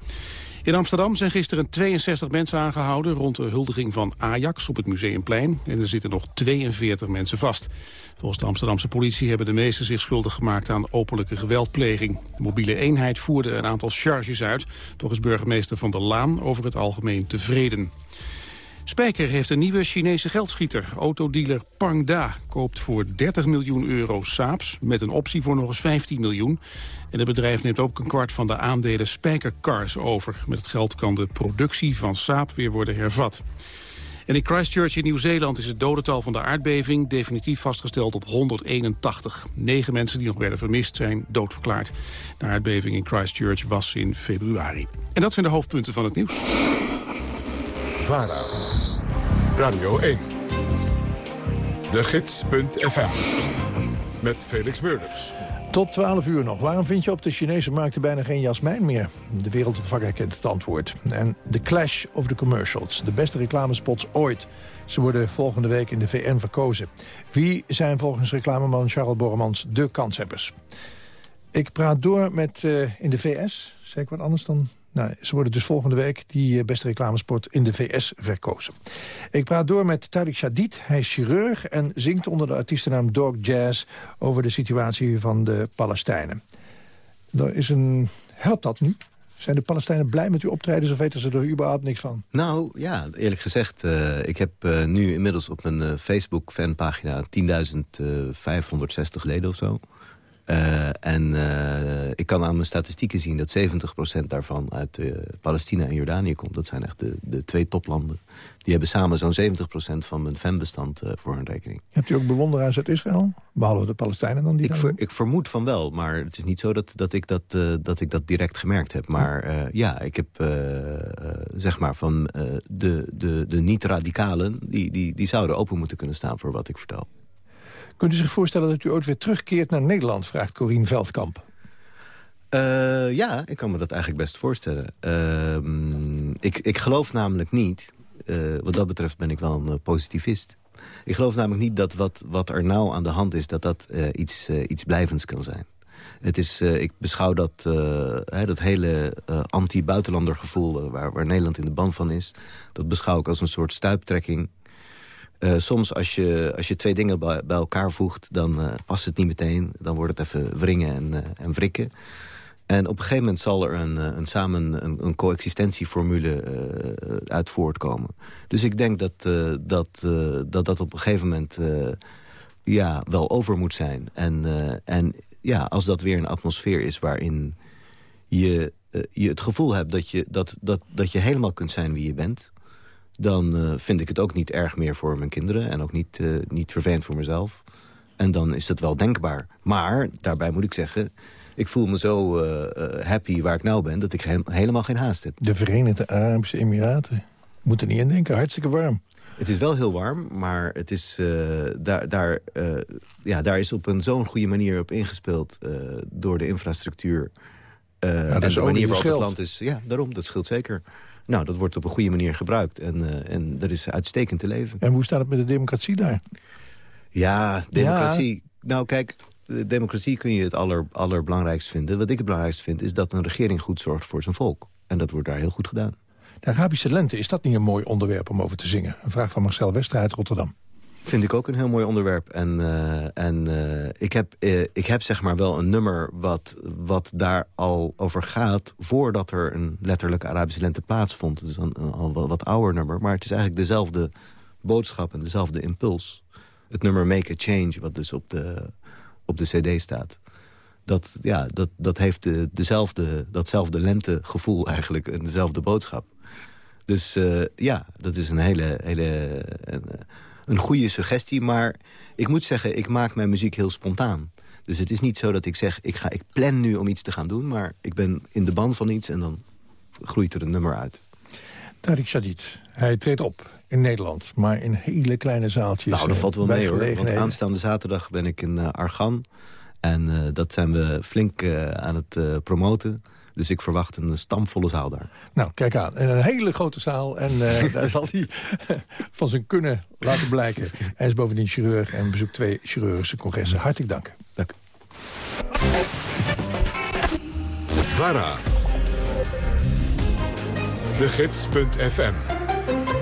In Amsterdam zijn gisteren 62 mensen aangehouden rond de huldiging van Ajax op het Museumplein. En er zitten nog 42 mensen vast. Volgens de Amsterdamse politie hebben de meesten zich schuldig gemaakt aan openlijke geweldpleging. De mobiele eenheid voerde een aantal charges uit. Toch is burgemeester Van der Laan over het algemeen tevreden. Spijker heeft een nieuwe Chinese geldschieter. Autodealer Pangda koopt voor 30 miljoen euro Saaps... met een optie voor nog eens 15 miljoen. En het bedrijf neemt ook een kwart van de aandelen Spijker Cars over. Met het geld kan de productie van Saab weer worden hervat. En in Christchurch in Nieuw-Zeeland is het dodental van de aardbeving definitief vastgesteld op 181. Negen mensen die nog werden vermist zijn doodverklaard. De aardbeving in Christchurch was in februari. En dat zijn de hoofdpunten van het nieuws. VARA, Radio 1, de gids.fm, met Felix Meurders. Tot 12 uur nog. Waarom vind je op de Chinese markten bijna geen jasmijn meer? De wereld het vak kent het antwoord. En de clash of the commercials. De beste reclamespots ooit. Ze worden volgende week in de VN verkozen. Wie zijn volgens reclameman Charles Borremans de kanshebbers? Ik praat door met eh, in de VS. Zeg wat anders dan... Nou, ze worden dus volgende week die eh, beste reclamespot in de VS verkozen. Ik praat door met Tariq Shadid. Hij is chirurg en zingt onder de artiestennaam Dog Jazz... over de situatie van de Palestijnen. Er is een... Helpt dat nu? Zijn de Palestijnen blij met uw optreden... of weten ze er überhaupt niks van? Nou, ja, eerlijk gezegd, eh, ik heb eh, nu inmiddels op mijn Facebook-fanpagina 10.560 leden of zo. Eh, en eh, ik kan aan mijn statistieken zien dat 70% daarvan uit eh, Palestina en Jordanië komt. Dat zijn echt de, de twee toplanden. Die hebben samen zo'n 70% van mijn fanbestand voor hun rekening. Hebt u ook bewonderaars uit Israël? Behalve de Palestijnen dan? Die Ik, ver- ik vermoed van wel, maar het is niet zo dat, dat, ik, dat, dat ik dat direct gemerkt heb. Maar ja, ik heb zeg maar van de, de, de niet-radicalen... Die, die, die zouden open moeten kunnen staan voor wat ik vertel. Kunt u zich voorstellen dat u ooit weer terugkeert naar Nederland? Vraagt Corine Veldkamp. Eh, ja, ik kan me dat eigenlijk best voorstellen. Ehm, ik, ik geloof namelijk niet, eh, wat dat betreft ben ik wel een eh, positivist. Ik geloof namelijk niet dat wat, wat er nou aan de hand is... dat dat iets, iets blijvends kan zijn. Het is, ik beschouw dat, hè, dat hele anti-buitenlander gevoel... eh, waar, waar Nederland in de ban van is... dat beschouw ik als een soort stuiptrekking... Eh, soms als je, als je twee dingen bij, elkaar voegt, dan eh, past het niet meteen. Dan wordt het even wringen en, eh, en wrikken. En op een gegeven moment zal er een, een samen een, een coexistentieformule uit voortkomen. Dus ik denk dat, dat, dat dat op een gegeven moment ja, wel over moet zijn. En, en ja, als dat weer een atmosfeer is waarin je, je het gevoel hebt dat je, dat, dat, dat je helemaal kunt zijn wie je bent dan eh, vind ik het ook niet erg meer voor mijn kinderen... en ook niet, eh, niet vervelend voor mezelf. En dan is dat wel denkbaar. Maar, daarbij moet ik zeggen... ik voel me zo eh, happy waar ik nou ben... dat ik he- helemaal geen haast heb. De Verenigde Arabische Emiraten. Moet er niet in denken, hartstikke warm. Het is wel heel warm, maar het is, uh, daar, daar, uh, ja, daar is op een zo'n goede manier op ingespeeld... Uh, door de infrastructuur ja, en de manier waarop het land is. Ja, daarom, dat scheelt zeker. Nou, dat wordt op een goede manier gebruikt. En, en dat is uitstekend te leven. En hoe staat het met de democratie daar? Ja, democratie... Ja. Nou, kijk, de democratie kun je het aller, allerbelangrijkst vinden. Wat ik het belangrijkst vind, is dat een regering goed zorgt voor zijn volk. En dat wordt daar heel goed gedaan. De Arabische lente, is dat niet een mooi onderwerp om over te zingen? Een vraag van Marcel Westra uit Rotterdam. Vind ik ook een heel mooi onderwerp. En, uh, en uh, ik, heb, uh, ik heb zeg maar wel een nummer wat, wat daar al over gaat... voordat er een letterlijke Arabische lente plaatsvond. Is een, een al wat, ouder nummer, maar het is eigenlijk dezelfde boodschap en dezelfde impuls. Het nummer Make a Change, wat dus op de, op de cd staat dat, ja, dat, dat heeft de, dezelfde, datzelfde lentegevoel eigenlijk en dezelfde boodschap. Dus ja, dat is een hele, hele een, goede suggestie. Maar ik moet zeggen, ik maak mijn muziek heel spontaan. Dus het is niet zo dat ik zeg, ik, ga, ik plan nu om iets te gaan doen... maar ik ben in de band van iets en dan groeit er een nummer uit. Tariq Shadid, hij treedt op in Nederland, maar in hele kleine zaaltjes. Nou, dat valt wel mee hoor, want aanstaande zaterdag ben ik in uh, Argan... en uh, dat zijn we flink uh, aan het promoten... Dus ik verwacht een stamvolle zaal daar. Nou, kijk aan. En een hele grote zaal. En uh, daar zal hij van zijn kunnen laten blijken. Hij is bovendien chirurg en bezoekt twee chirurgische congressen. Hartelijk dank. Dank. VARA. De Gids.fm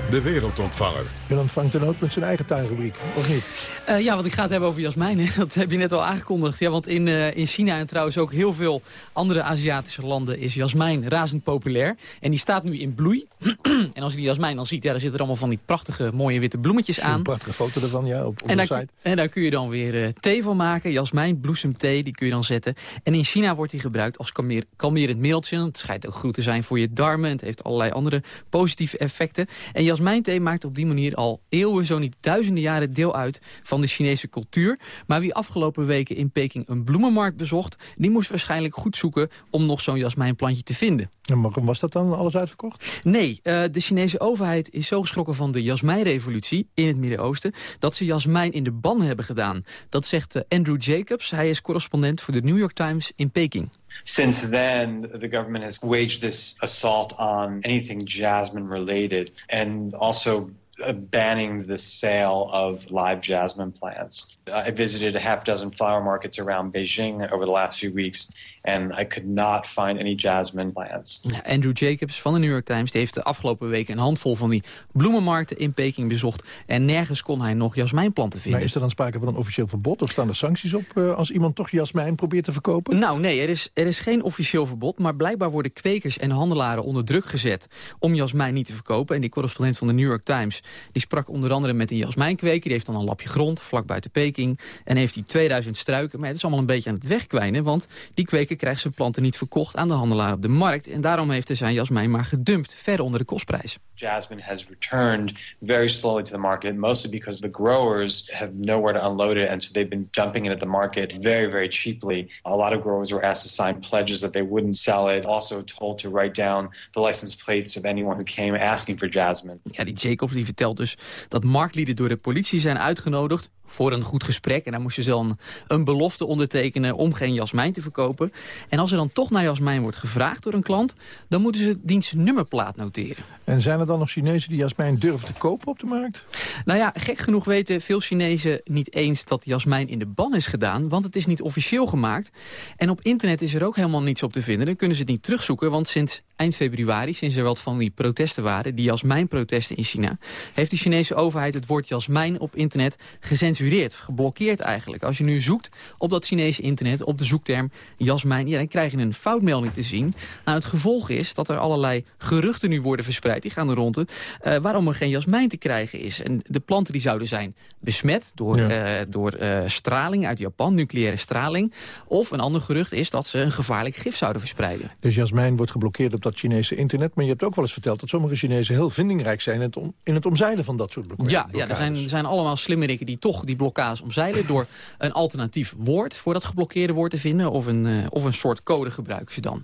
de wereldontvanger. Willem Frank de Noot met zijn eigen tuinrubriek, of niet? Uh, ja, want ik ga het hebben over jasmijn. Hè. Dat heb je net al aangekondigd. Ja, want in, uh, in China en trouwens ook heel veel andere Aziatische landen... is jasmijn razend populair. En die staat nu in bloei. en als je die jasmijn dan ziet, ja, dan zitten er allemaal van die prachtige mooie witte bloemetjes aan. Een prachtige foto ervan, ja, op, op en de site. En daar kun je dan weer uh, thee van maken. Jasmijn, bloesemthee, die kun je dan zetten. En in China wordt die gebruikt als kalmeer, kalmerend middeltje. Het schijnt ook goed te zijn voor je darmen. Het heeft allerlei andere positieve effecten. En jasmijnthee maakt op die manier al eeuwen, zo niet duizenden jaren deel uit van de Chinese cultuur. Maar wie afgelopen weken in Peking een bloemenmarkt bezocht, die moest waarschijnlijk goed zoeken om nog zo'n jasmijnplantje te vinden. En waarom was dat dan alles uitverkocht? Nee, uh, de Chinese overheid is zo geschrokken van de jasmijnrevolutie in het Midden-Oosten... dat ze jasmijn in de ban hebben gedaan. Dat zegt uh, Andrew Jacobs, hij is correspondent voor de New York Times in Peking. Since then, the government has waged this assault on anything jasmine related and also banning the sale of live jasmine plants. I visited a half dozen flower markets around Beijing over the last few weeks and I could not find any jasmine plants. Andrew Jacobs van de New York Times die heeft de afgelopen weken een handvol van die bloemenmarkten in Peking bezocht. En nergens kon hij nog jasmijnplanten vinden. Maar is er dan sprake van een officieel verbod of staan er sancties op uh, als iemand toch jasmijn probeert te verkopen? Nou nee, er is, er is geen officieel verbod, maar blijkbaar worden kwekers en handelaren onder druk gezet om jasmijn niet te verkopen. En die correspondent van de New York Times die sprak onder andere met een jasmijnkweker. Die heeft dan een lapje grond vlak buiten Peking en heeft die 2000 struiken. Maar het is allemaal een beetje aan het wegkwijnen, want die kweker krijgt zijn planten niet verkocht aan de handelaar op de markt. En daarom heeft hij zijn jasmijn maar gedumpt, ver onder de kostprijs. Jasmine has returned very slowly to the market, mostly because the growers have nowhere to unload it, and so they've been dumping it at the market very, very cheaply. A lot of growers were asked to sign pledges that they wouldn't sell it, also told to write down the license plates of anyone who came asking for jasmine. Ja, die Jacobs die vertelt dus dat marktlieden door de politie zijn uitgenodigd voor een goed gesprek. En dan moest je dan een belofte ondertekenen om geen jasmijn te verkopen. En als er dan toch naar jasmijn wordt gevraagd door een klant... dan moeten ze dienst nummerplaat noteren. En zijn er dan nog Chinezen die jasmijn durven te kopen op de markt? Nou ja, gek genoeg weten veel Chinezen niet eens dat jasmijn in de ban is gedaan. Want het is niet officieel gemaakt. En op internet is er ook helemaal niets op te vinden. Dan kunnen ze het niet terugzoeken, want sinds eind februari... sinds er wat van die protesten waren, die jasmijnprotesten in China... heeft de Chinese overheid het woord jasmijn op internet gecensureerd. Geblokkeerd eigenlijk. Als je nu zoekt op dat Chinese internet, op de zoekterm jasmijn... Ja, dan krijg je een foutmelding te zien. Nou, het gevolg is dat er allerlei geruchten nu worden verspreid. Die gaan Uh, waarom er geen jasmijn te krijgen is. En de planten die zouden zijn besmet door, ja. uh, door uh, straling uit Japan, nucleaire straling. Of een ander gerucht is dat ze een gevaarlijk gif zouden verspreiden. Dus jasmijn wordt geblokkeerd op dat Chinese internet. Maar je hebt ook wel eens verteld dat sommige Chinezen heel vindingrijk zijn... in het, om, in het omzeilen van dat soort blokkades. Ja, ja er, zijn, er zijn allemaal slimmerikken die toch die blokkades omzeilen... door een alternatief woord voor dat geblokkeerde woord te vinden... of een, of een soort code gebruiken ze dan.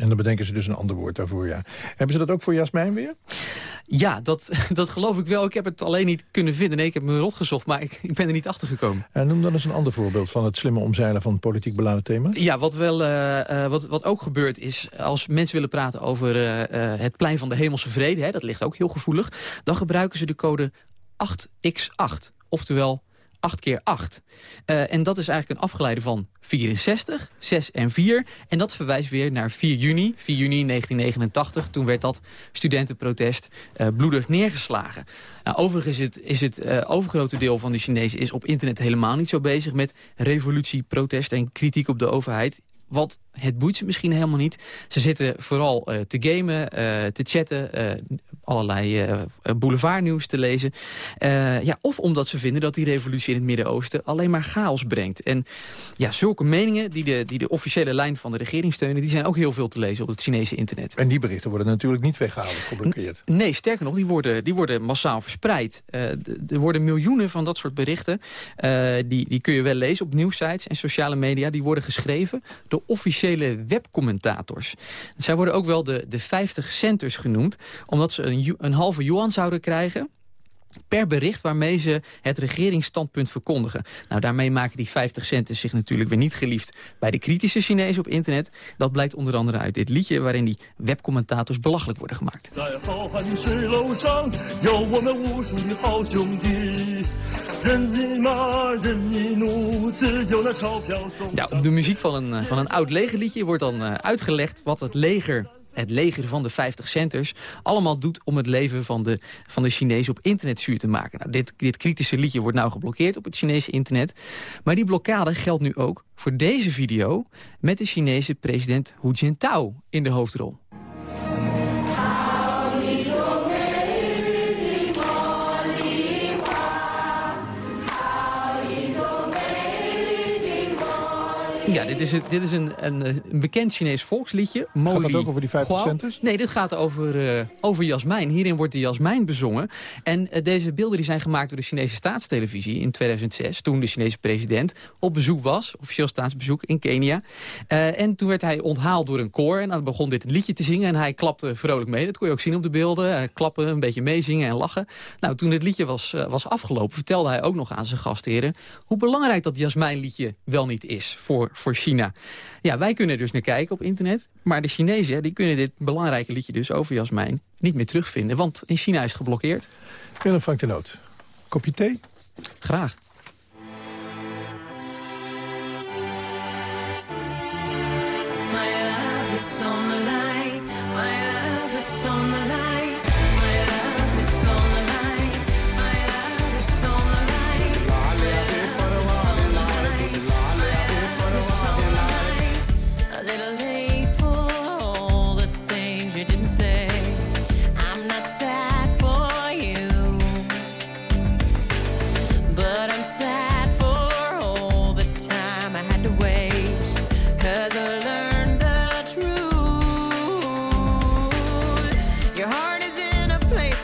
En dan bedenken ze dus een ander woord daarvoor, ja. Hebben ze dat ook voor Jasmijn weer? Ja, dat, dat geloof ik wel. Ik heb het alleen niet kunnen vinden. Nee, ik heb me rot gezocht, maar ik, ik ben er niet achter gekomen. En noem dan eens een ander voorbeeld van het slimme omzeilen van politiek beladen thema. Ja, wat, wel, uh, wat, wat ook gebeurt is, als mensen willen praten over uh, het plein van de hemelse vrede, hè, dat ligt ook heel gevoelig, dan gebruiken ze de code 8x8. Oftewel 8 keer 8. Uh, en dat is eigenlijk een afgeleide van 64, 6 en 4. En dat verwijst weer naar 4 juni, 4 juni 1989. Toen werd dat studentenprotest uh, bloedig neergeslagen. Nou, overigens is het, is het uh, overgrote deel van de Chinezen is op internet helemaal niet zo bezig met revolutie, protest en kritiek op de overheid. Want het boeit ze misschien helemaal niet. Ze zitten vooral uh, te gamen, uh, te chatten, uh, allerlei boulevardnieuws te lezen. ja, of omdat ze vinden dat die revolutie in het Midden-Oosten alleen maar chaos brengt. En ja, zulke meningen die de, die de officiële lijn van de regering steunen... die zijn ook heel veel te lezen op het Chinese internet. En die berichten worden natuurlijk niet weggehaald, geblokkeerd. N nee, sterker nog, die worden, die worden massaal verspreid. er worden miljoenen van dat soort berichten. die, die kun je wel lezen op nieuwsites en sociale media. Die worden geschreven door officiële webcommentators. Zij worden ook wel de, de 50 centers genoemd, omdat ze een, een halve yuan zouden krijgen per bericht waarmee ze het regeringsstandpunt verkondigen. Nou, daarmee maken die 50 centen zich natuurlijk weer niet geliefd bij de kritische Chinezen op internet. Dat blijkt onder andere uit dit liedje waarin die webcommentators belachelijk worden gemaakt. Ja, op de muziek van een, van een oud legerliedje wordt dan uh, uitgelegd wat het leger het leger van de 50 centers... allemaal doet om het leven van de, van de Chinezen op internet zuur te maken. Nou, dit, dit kritische liedje wordt nou geblokkeerd op het Chinese internet. Maar die blokkade geldt nu ook voor deze video... met de Chinese president Hu Jintao in de hoofdrol. Ja, dit is, dit is een, een, een bekend Chinees volksliedje. Gaat het ook over die 50 centers? Nee, dit gaat over, uh, over jasmijn. Hierin wordt de jasmijn bezongen. En uh, deze beelden die zijn gemaakt door de Chinese staatstelevisie in 2006. Toen de Chinese president op bezoek was. Officieel staatsbezoek in Kenia. Uh, en toen werd hij onthaald door een koor. En dan begon dit liedje te zingen. En hij klapte vrolijk mee. Dat kon je ook zien op de beelden. klappen, een beetje meezingen en lachen. Nou, toen het liedje was, was afgelopen, vertelde hij ook nog aan zijn gastheren... hoe belangrijk dat jasmijnliedje wel niet is voor voor China. Ja, wij kunnen dus naar kijken op internet. Maar de Chinezen die kunnen dit belangrijke liedje dus over jasmijn niet meer terugvinden. Want in China is het geblokkeerd. Willem Frank de Noot. Kopje thee? Graag.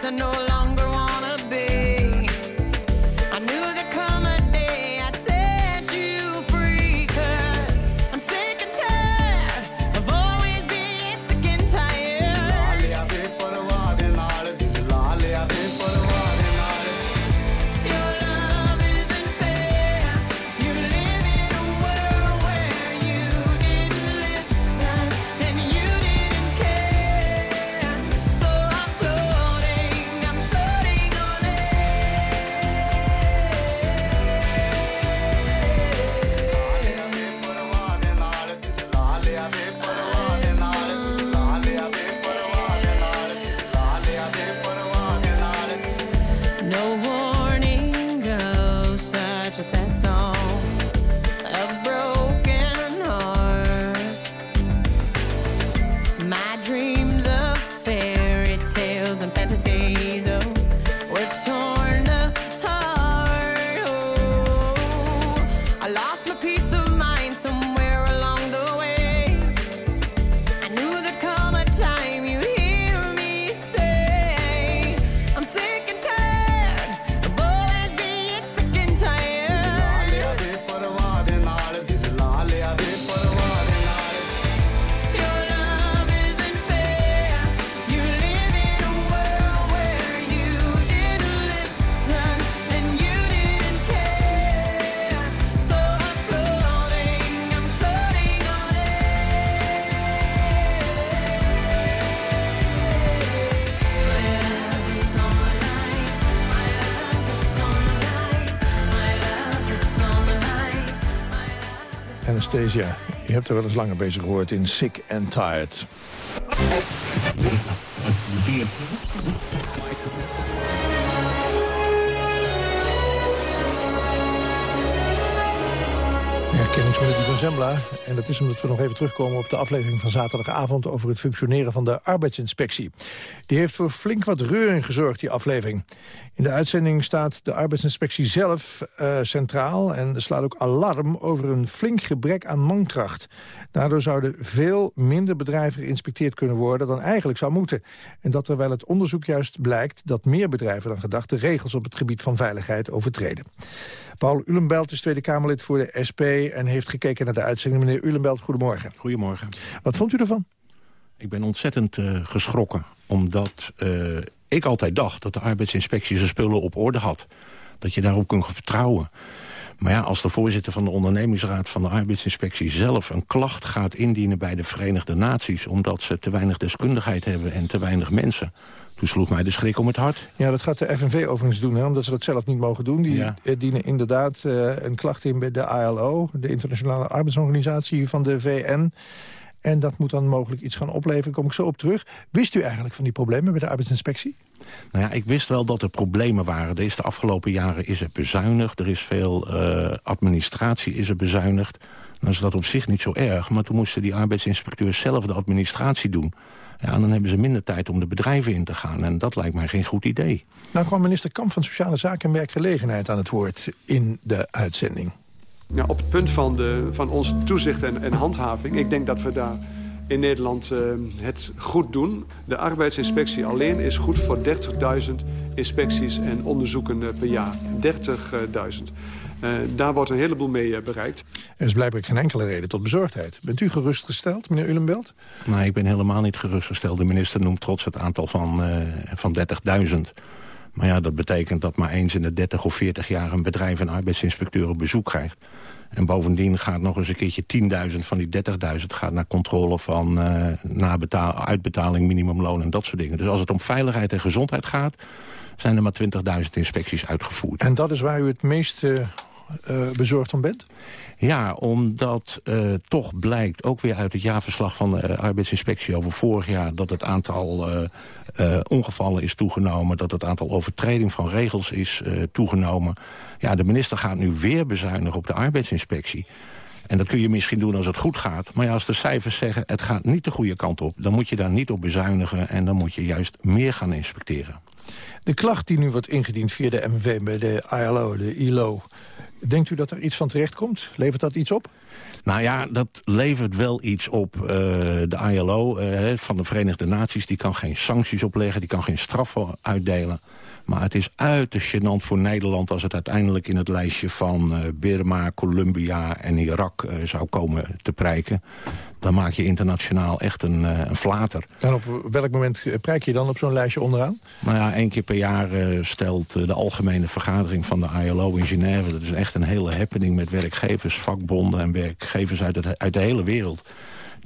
to know Anastasia, je hebt er wel eens langer bezig gehoord in Sick and Tired. Herkenningsmelodie van Zembla. En dat is omdat we nog even terugkomen op de aflevering van zaterdagavond... over het functioneren van de arbeidsinspectie. Die heeft voor flink wat reuring gezorgd, die aflevering. In de uitzending staat de arbeidsinspectie zelf uh, centraal... en slaat ook alarm over een flink gebrek aan mankracht. Daardoor zouden veel minder bedrijven geïnspecteerd kunnen worden... dan eigenlijk zou moeten. En dat terwijl het onderzoek juist blijkt... dat meer bedrijven dan gedacht de regels op het gebied van veiligheid overtreden. Paul Ulenbelt is Tweede Kamerlid voor de SP... en heeft gekeken naar de uitzending. Meneer Ulenbelt, goedemorgen. Goedemorgen. Wat vond u ervan? Ik ben ontzettend uh, geschrokken, omdat uh, ik altijd dacht... dat de arbeidsinspectie zijn spullen op orde had. Dat je daarop kunt vertrouwen. Maar ja, als de voorzitter van de ondernemingsraad van de arbeidsinspectie zelf een klacht gaat indienen bij de Verenigde Naties... omdat ze te weinig deskundigheid hebben en te weinig mensen... Toen sloeg mij de schrik om het hart. Ja, dat gaat de FNV overigens doen, hè, omdat ze dat zelf niet mogen doen. Die dienen inderdaad uh, een klacht in bij de ILO, de Internationale Arbeidsorganisatie van de VN. En dat moet dan mogelijk iets gaan opleveren, kom ik zo op terug. Wist u eigenlijk van die problemen met de arbeidsinspectie? Nou ja, ik wist wel dat er problemen waren. Deze afgelopen jaren is er bezuinigd. Er is veel uh, administratie is er bezuinigd. Dan is dat op zich niet zo erg. Maar toen moesten die arbeidsinspecteurs zelf de administratie doen. Ja, dan hebben ze minder tijd om de bedrijven in te gaan. En dat lijkt mij geen goed idee. Nou kwam minister Kamp van Sociale Zaken en Werkgelegenheid aan het woord in de uitzending. Ja, op het punt van, de, van onze toezicht en, en handhaving... ik denk dat we daar in Nederland uh, het goed doen. De arbeidsinspectie alleen is goed voor 30.000 inspecties en onderzoeken uh, per jaar. 30.000. Uh, daar wordt een heleboel mee bereikt. Er is blijkbaar geen enkele reden tot bezorgdheid. Bent u gerustgesteld, meneer Ulenbelt? Nee, ik ben helemaal niet gerustgesteld. De minister noemt trots het aantal van, van 30.000. Maar ja, dat betekent dat maar eens in de 30 of 40 jaar... een bedrijf een arbeidsinspecteur op bezoek krijgt. En bovendien gaat nog eens een keertje 10.000 van die 30.000... gaat naar controle van uh, uitbetaling, minimumloon en dat soort dingen. Dus als het om veiligheid en gezondheid gaat... zijn er maar 20.000 inspecties uitgevoerd. En dat is waar u het meest uh, uh, bezorgd om bent? Ja, omdat uh, toch blijkt, ook weer uit het jaarverslag van de arbeidsinspectie over vorig jaar... dat het aantal uh, uh, ongevallen is toegenomen, dat het aantal overtreding van regels is toegenomen. Ja, de minister gaat nu weer bezuinigen op de arbeidsinspectie. En dat kun je misschien doen als het goed gaat. Maar ja, als de cijfers zeggen het gaat niet de goede kant op... dan moet je daar niet op bezuinigen en dan moet je juist meer gaan inspecteren. De klacht die nu wordt ingediend via de MV bij de ILO, de ILO... Denkt u dat er iets van terecht komt? Levert dat iets op? Nou ja, dat levert wel iets op. Uh, de ILO uh, van de Verenigde Naties die kan geen sancties opleggen... die kan geen straffen uitdelen. Maar het is uiterst gênant voor Nederland... als het uiteindelijk in het lijstje van uh, Burma, Colombia en Irak uh, zou komen te prijken. Dan maak je internationaal echt een, uh, een flater. En op welk moment prijk je dan op zo'n lijstje onderaan? Nou ja, één keer per jaar stelt de algemene vergadering van de ILO in Genève... dat is echt een hele happening met werkgevers, vakbonden en werkgevers uit, het, uit de hele wereld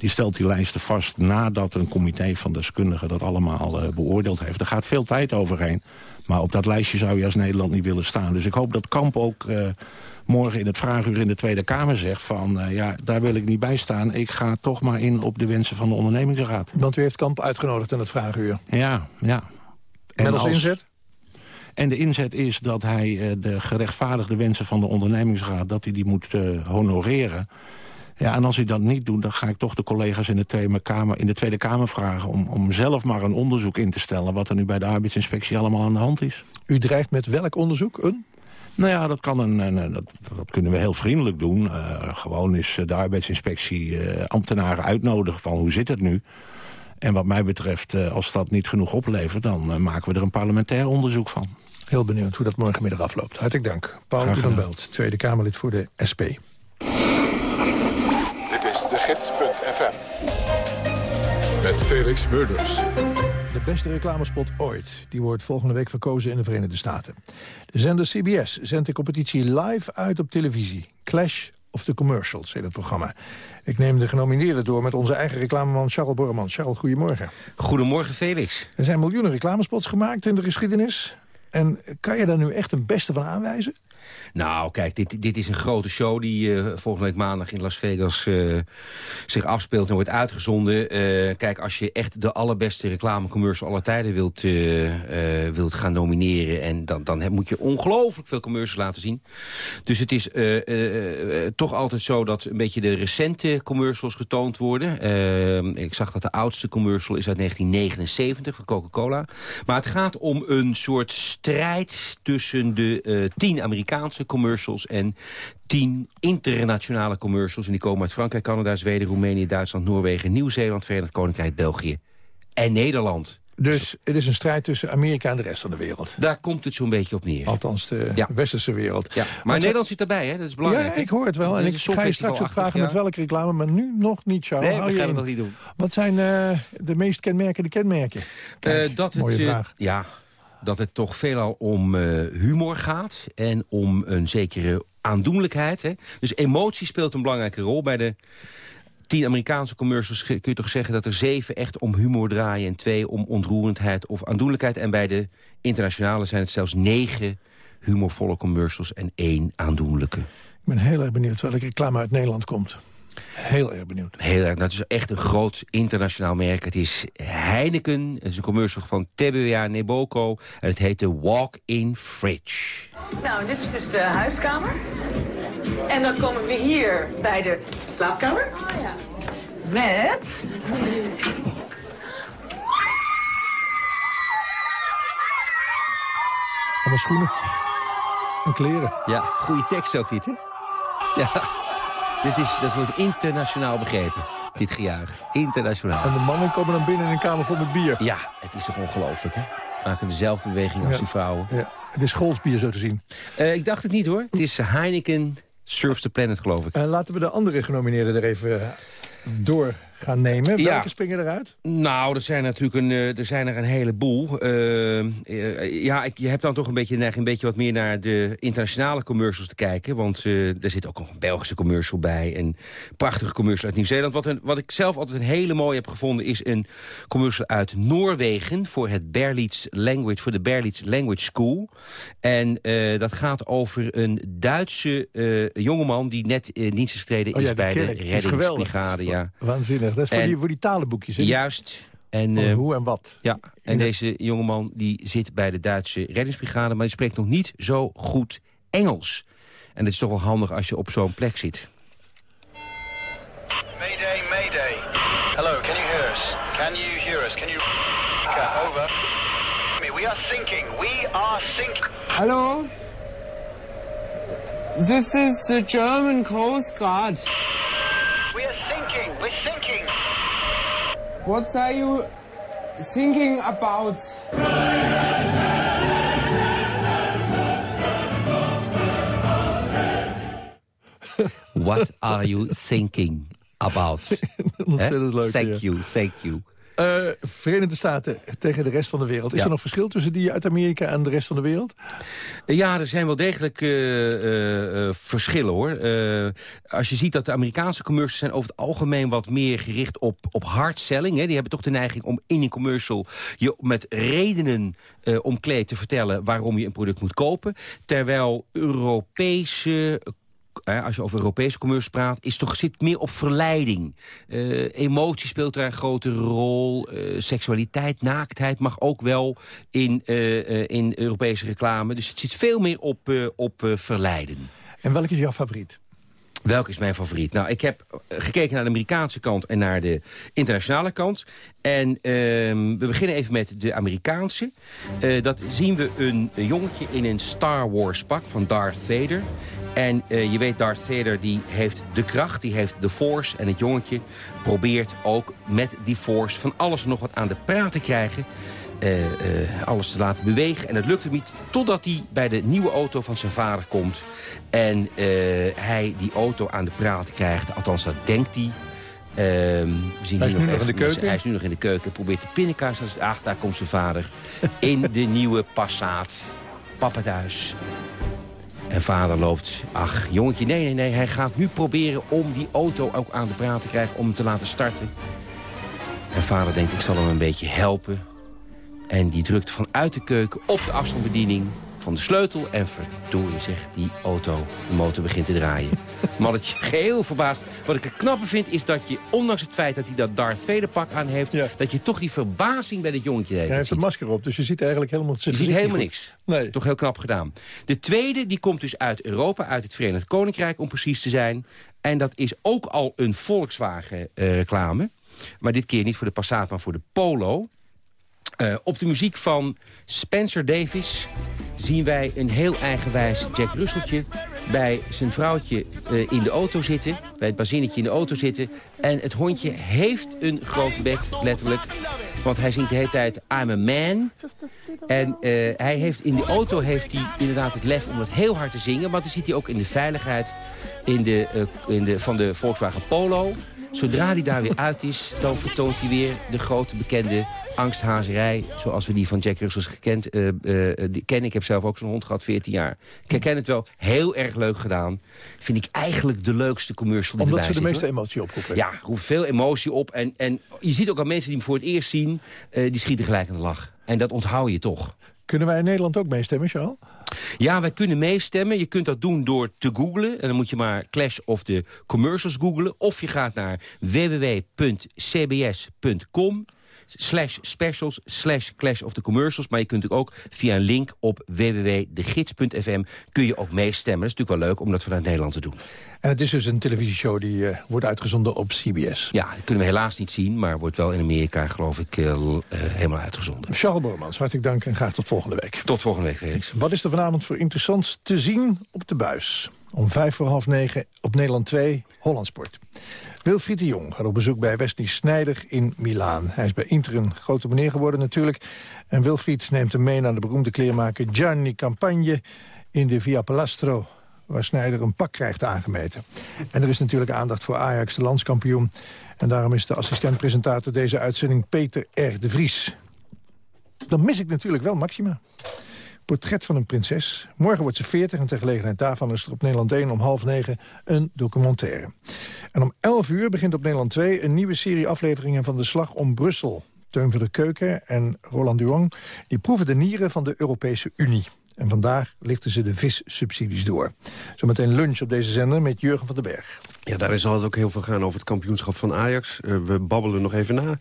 die stelt die lijsten vast nadat een comité van deskundigen dat allemaal uh, beoordeeld heeft. Er gaat veel tijd overheen. Maar op dat lijstje zou je als Nederland niet willen staan. Dus ik hoop dat Kamp ook uh, morgen in het vraaguur in de Tweede Kamer zegt... van uh, ja, daar wil ik niet bij staan. Ik ga toch maar in op de wensen van de ondernemingsraad. Want u heeft Kamp uitgenodigd in het vraaguur. Ja, ja. En Met als, als inzet? En de inzet is dat hij uh, de gerechtvaardigde wensen van de ondernemingsraad... dat hij die moet honoreren. Ja, en als hij dat niet doet, dan ga ik toch de collega's in de Tweede Kamer, in de Tweede Kamer vragen... Om, om zelf maar een onderzoek in te stellen... wat er nu bij de arbeidsinspectie allemaal aan de hand is. U dreigt met welk onderzoek? Een? Nou ja, dat, kan een, een dat, dat, kunnen we heel vriendelijk doen. Uh, gewoon is de arbeidsinspectie uh, ambtenaren uitnodigen van hoe zit het nu... En wat mij betreft, uh, als dat niet genoeg oplevert... dan maken we er een parlementair onderzoek van. Heel benieuwd hoe dat morgenmiddag afloopt. Hartelijk dank. Paul Udenbelt, Tweede Kamerlid voor de SP. Met Felix Murders. De beste reclamespot ooit. Die wordt volgende week verkozen in de Verenigde Staten. De zender CBS zendt de competitie live uit op televisie. Clash of the Commercials heet het programma. Ik neem de genomineerden door met onze eigen reclameman Charles Borreman. Charles, goedemorgen. Goedemorgen, Felix. Er zijn miljoenen reclamespots gemaakt in de geschiedenis. En kan je daar nu echt een beste van aanwijzen? Nou, kijk, dit, dit is een grote show die eh, volgende week maandag in Las Vegas uh, zich afspeelt en wordt uitgezonden. Uh, kijk, als je echt de allerbeste reclamecommercial aller tijden wilt, wilt gaan nomineren... En dan, dan moet je ongelooflijk veel commercials laten zien. Dus het is toch altijd zo dat een beetje de recente commercials getoond worden. ik zag dat de oudste commercial is uit 1979 van Coca-Cola. Maar het gaat om een soort strijd tussen de tien Amerikaanse commercials en tien internationale commercials. En die komen uit Frankrijk, Canada, Zweden, Roemenië, Duitsland, Noorwegen, Nieuw-Zeeland, Verenigd Koninkrijk, België en Nederland. Dus het is een strijd tussen Amerika en de rest van de wereld. Daar komt het zo'n beetje op neer. Althans, de westerse wereld. Ja. Maar, Nederland zit erbij, hè? dat is belangrijk. Ja, ik hoor het wel. En ik ga je straks ook vragen met welke reclame, maar nu nog niet, zo. Nee, we gaan dat niet doen. Wat zijn uh, de meest kenmerkende kenmerken? Kijk, uh, dat mooie het, vraag. Ja, dat het toch veelal om uh, humor gaat en om een zekere aandoenlijkheid. Hè? Dus emotie speelt een belangrijke rol. Bij de tien Amerikaanse commercials kun je toch zeggen dat er zeven echt om humor draaien... en twee om ontroerendheid of aandoenlijkheid. En bij de internationale zijn het zelfs negen humorvolle commercials en één aandoenlijke. Ik ben heel erg benieuwd welke reclame uit Nederland komt. Heel erg benieuwd. Heel erg. Dat is echt een groot internationaal merk. Het is Heineken. Het is een commercial van TBWA Neboco. En het heet de Walk-in Fridge. Nou, dit is dus de huiskamer. En dan komen we hier bij de slaapkamer. Oh ja. Met... Allemaal schoenen. En kleren. Ja, goede tekst ook dit, hè? Ja. Dit is, dat wordt internationaal begrepen, dit gejuich. Internationaal. En de mannen komen dan binnen in een kamer vol met bier. Ja, het is toch ongelooflijk, hè? Maken dezelfde beweging als die vrouwen. Ja. Het is golfsbier zo te zien. Uh, ik dacht het niet, hoor. Het is Heineken Surfs the Planet, geloof ik. Uh, laten we de andere genomineerden er even eh, door gaan nemen. Welke ja. springen eruit? Nou, er zijn natuurlijk een, eh, er zijn er een heleboel. Uh, ja, ik, je hebt dan toch een beetje neiging een beetje wat meer naar de internationale commercials te kijken. Want uh, er zit ook nog een Belgische commercial bij. En prachtige commercial uit Nieuw-Zeeland. Wat, wat ik zelf altijd een hele mooie heb gevonden... is een commercial uit Noorwegen voor het Berlitz Language, voor de Berlitz Language School. En dat gaat over een Duitse jongeman die net in dienst getreden oh is bij de reddingsbrigade. Ja. Waanzinnig. Dat is voor, die, voor die talenboekjes. Hè? Juist. En, uh, hoe en wat. Ja, en deze jongeman die zit bij de Duitse reddingsbrigade... maar die spreekt nog niet zo goed Engels. En het is toch wel handig als je op zo'n plek zit. Mayday, mayday. Hello, can you hear us? Can you hear us? Can you... Over. We are sinking. We are sinking. Hello? This is the German Coast Guard. We are sinking. We're sinking. What are you thinking about? What are you thinking about? Ontzettend. Eh? Thank you, thank you. Uh, Verenigde Staten tegen de rest van de wereld. Is Ja. er nog verschil tussen die uit Amerika en de rest van de wereld? Ja, er zijn wel degelijk eh, eh, eh, verschillen, hoor. Eh, als je ziet dat de Amerikaanse commercials zijn over het algemeen wat meer gericht op, op hard selling. Hè. Die hebben toch de neiging om in een commercial je met redenen eh omkleed te vertellen waarom je een product moet kopen. Terwijl Europese als je over Europese commercials praat, is toch, zit meer op verleiding. Eh, emotie speelt daar een grote rol. Eh, seksualiteit, naaktheid mag ook wel in, eh, in Europese reclame. Dus het zit veel meer op, op verleiden. En welke is jouw favoriet? Welke is mijn favoriet? Nou, ik heb eh, gekeken naar de Amerikaanse kant en naar de internationale kant. En ehm, we beginnen even met de Amerikaanse. Eh, dat zien we een, jongetje in een Star Wars pak van Darth Vader. En eh, je weet, Darth Vader die heeft de kracht, die heeft de force. En het jongetje probeert ook met die force van alles en nog wat aan de praat te krijgen. Eh, eh, alles te laten bewegen. En het lukt hem niet totdat hij bij de nieuwe auto van zijn vader komt. En eh, hij die auto aan de praat krijgt. Althans, dat denkt hij. Ehm, we zien Hij is nu nog even in de mensen- keuken? Hij is nu nog in de keuken. Probeert de pindakaas. Ach, daar komt zijn vader. in de nieuwe Passat. Papa thuis. En vader loopt, ach jongetje, nee, nee, nee. Hij gaat nu proberen om die auto ook aan de praat te krijgen. Om hem te laten starten. En vader denkt, ik zal hem een beetje helpen. En die drukt vanuit de keuken op de afstandsbediening. van de sleutel en verdorie zegt die auto, de motor begint te draaien. Mannetje, geheel verbaasd. Wat ik het knappe vind is dat je, ondanks het feit dat hij dat Darth Vader pak aan heeft... dat je toch die verbazing bij dit jongetje heeft. Hij heeft een masker op, dus je ziet eigenlijk helemaal... Je ziet helemaal niks. Nee. Toch heel knap gedaan. De tweede die komt dus uit Europa, uit het Verenigd Koninkrijk om precies te zijn. En dat is ook al een Volkswagen-reclame. maar dit keer niet voor de Passat, maar voor de Polo. Uh, op de muziek van Spencer Davis zien wij een heel eigenwijs Jack Russeltje bij zijn vrouwtje uh, in de auto zitten. Bij het bazinnetje in de auto zitten. En het hondje heeft een grote bek, letterlijk. Want hij zingt de hele tijd I'm a man. En uh, hij heeft in de auto heeft hij inderdaad het lef om het heel hard te zingen. Maar dan ziet hij ook in de veiligheid in de, in de, van de Volkswagen Polo. Zodra hij daar weer uit is, dan vertoont hij weer de grote bekende angsthazerij... zoals we die van Jack Russell gekend uh, uh, kennen. Ik heb zelf ook zo'n hond gehad, 14 jaar. Ik herken het wel. Heel erg leuk gedaan. Vind ik eigenlijk de leukste commercial die Omdat ze de zit, meeste hoor. emotie oproepen. Ja, roept veel emotie op. En, en je ziet ook aan mensen die hem voor het eerst zien... die schieten gelijk aan de lach. En dat onthoud je toch. Kunnen wij in Nederland ook meestemmen, Charles? Ja, wij kunnen meestemmen. Je kunt dat doen door te googlen. En dan moet je maar Clash of the Commercials googlen. Of je gaat naar www.cbs.com slash specials, slash clash of the commercials. Maar je kunt natuurlijk ook via een link op www.degids.fm kun je ook meestemmen. Dat is natuurlijk wel leuk om dat vanuit Nederland te doen. En het is dus een televisieshow die uh, wordt uitgezonden op CBS. Ja, dat kunnen we helaas niet zien, maar wordt wel in Amerika, geloof ik, uh, uh, helemaal uitgezonden. Charles Bormans, hartelijk dank en graag tot volgende week. Tot volgende week, Felix. Wat is er vanavond voor interessants te zien op de buis? Om vijf voor half negen op Nederland 2, Hollandsport. Wilfried de Jong gaat op bezoek bij Wesley Snijder in Milaan. Hij is bij Inter een grote meneer geworden natuurlijk. En Wilfried neemt hem mee naar de beroemde kleermaker Gianni Campagne... in de Via Palastro, waar Snijder een pak krijgt aangemeten. En er is natuurlijk aandacht voor Ajax, de landskampioen. En daarom is de assistent-presentator deze uitzending Peter R. de Vries. Dan mis ik natuurlijk wel Maxima. Portret van een prinses. Morgen wordt ze 40 en ter gelegenheid daarvan is er op Nederland 1 om half negen een documentaire. En om 11 uur begint op Nederland 2 een nieuwe serie afleveringen van de Slag om Brussel. Teun van der Keuken en Roland Duong die proeven de nieren van de Europese Unie. En vandaag lichten ze de vissubsidies door. Zometeen lunch op deze zender met Jurgen van den Berg. Ja, daar is altijd ook heel veel gaan over het kampioenschap van Ajax. Uh, we babbelen nog even na. Dat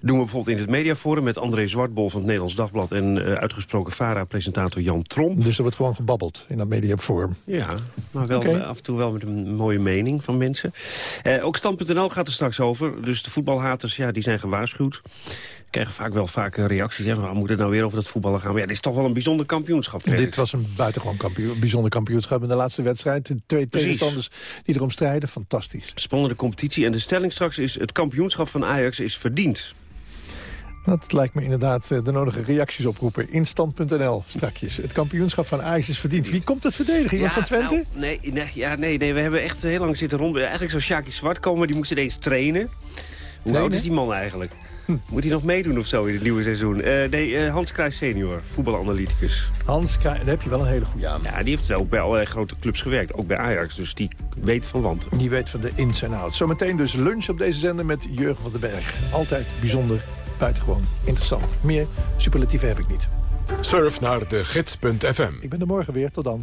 doen we bijvoorbeeld in het mediaforum met André Zwartbol van het Nederlands Dagblad... en uh, uitgesproken VARA-presentator Jan Tromp. Dus er wordt gewoon gebabbeld in dat mediaforum? Ja, maar wel, okay. af en toe wel met een mooie mening van mensen. Ook Stand.nl gaat er straks over. Dus de voetbalhaters ja, die zijn gewaarschuwd krijgen vaak wel vaak reacties. Hè, van, moet het nou weer over dat voetballen gaan? Maar ja, dit is toch wel een bijzonder kampioenschap. Dit was een buitengewoon kampioen, bijzonder kampioenschap in de laatste wedstrijd. De twee Precies. tegenstanders die erom strijden, fantastisch. Spannende competitie. En de stelling straks is, het kampioenschap van Ajax is verdiend. Dat lijkt me inderdaad de nodige reacties oproepen. Instand.nl strakjes. Het kampioenschap van Ajax is verdiend. Wie komt het verdedigen? Iemand ja, van Twente? Nou, nee, nee, ja, nee, nee, we hebben echt heel lang zitten rond. Eigenlijk zou Sjaki Zwart komen, die moest ineens trainen. Hoe trainen? oud is die man eigenlijk? Hm. Moet hij nog meedoen of zo in het nieuwe seizoen? Uh, nee, uh, Hans Kruijs senior, voetbalanalyticus. Hans Kruijs, daar heb je wel een hele goede aan. Ja, die heeft ook bij allerlei grote clubs gewerkt. Ook bij Ajax, dus die weet van want. Die weet van de ins en outs. Zometeen dus lunch op deze zender met Jurgen van den Berg. Altijd bijzonder, buitengewoon interessant. Meer superlatieven heb ik niet. Surf naar de gids.fm. Ik ben er morgen weer, tot dan.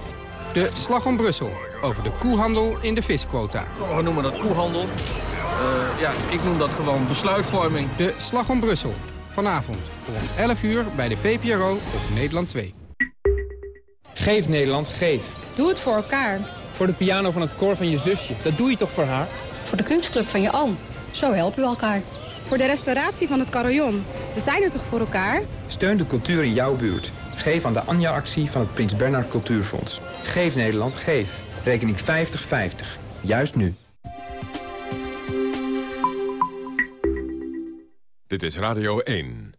De Slag om Brussel over de koehandel in de visquota. Sommigen noemen dat koehandel. Uh, ja, ik noem dat gewoon besluitvorming. De Slag om Brussel. Vanavond om 11 uur bij de VPRO op Nederland 2. Geef Nederland, geef. Doe het voor elkaar. Voor de piano van het koor van je zusje. Dat doe je toch voor haar? Voor de kunstclub van je oom. Zo helpen we elkaar. Voor de restauratie van het carillon. We zijn er toch voor elkaar? Steun de cultuur in jouw buurt. Geef aan de Anja-actie van het Prins Bernhard Cultuurfonds. Geef Nederland, geef. Rekening 5050. Juist nu. Dit is Radio 1.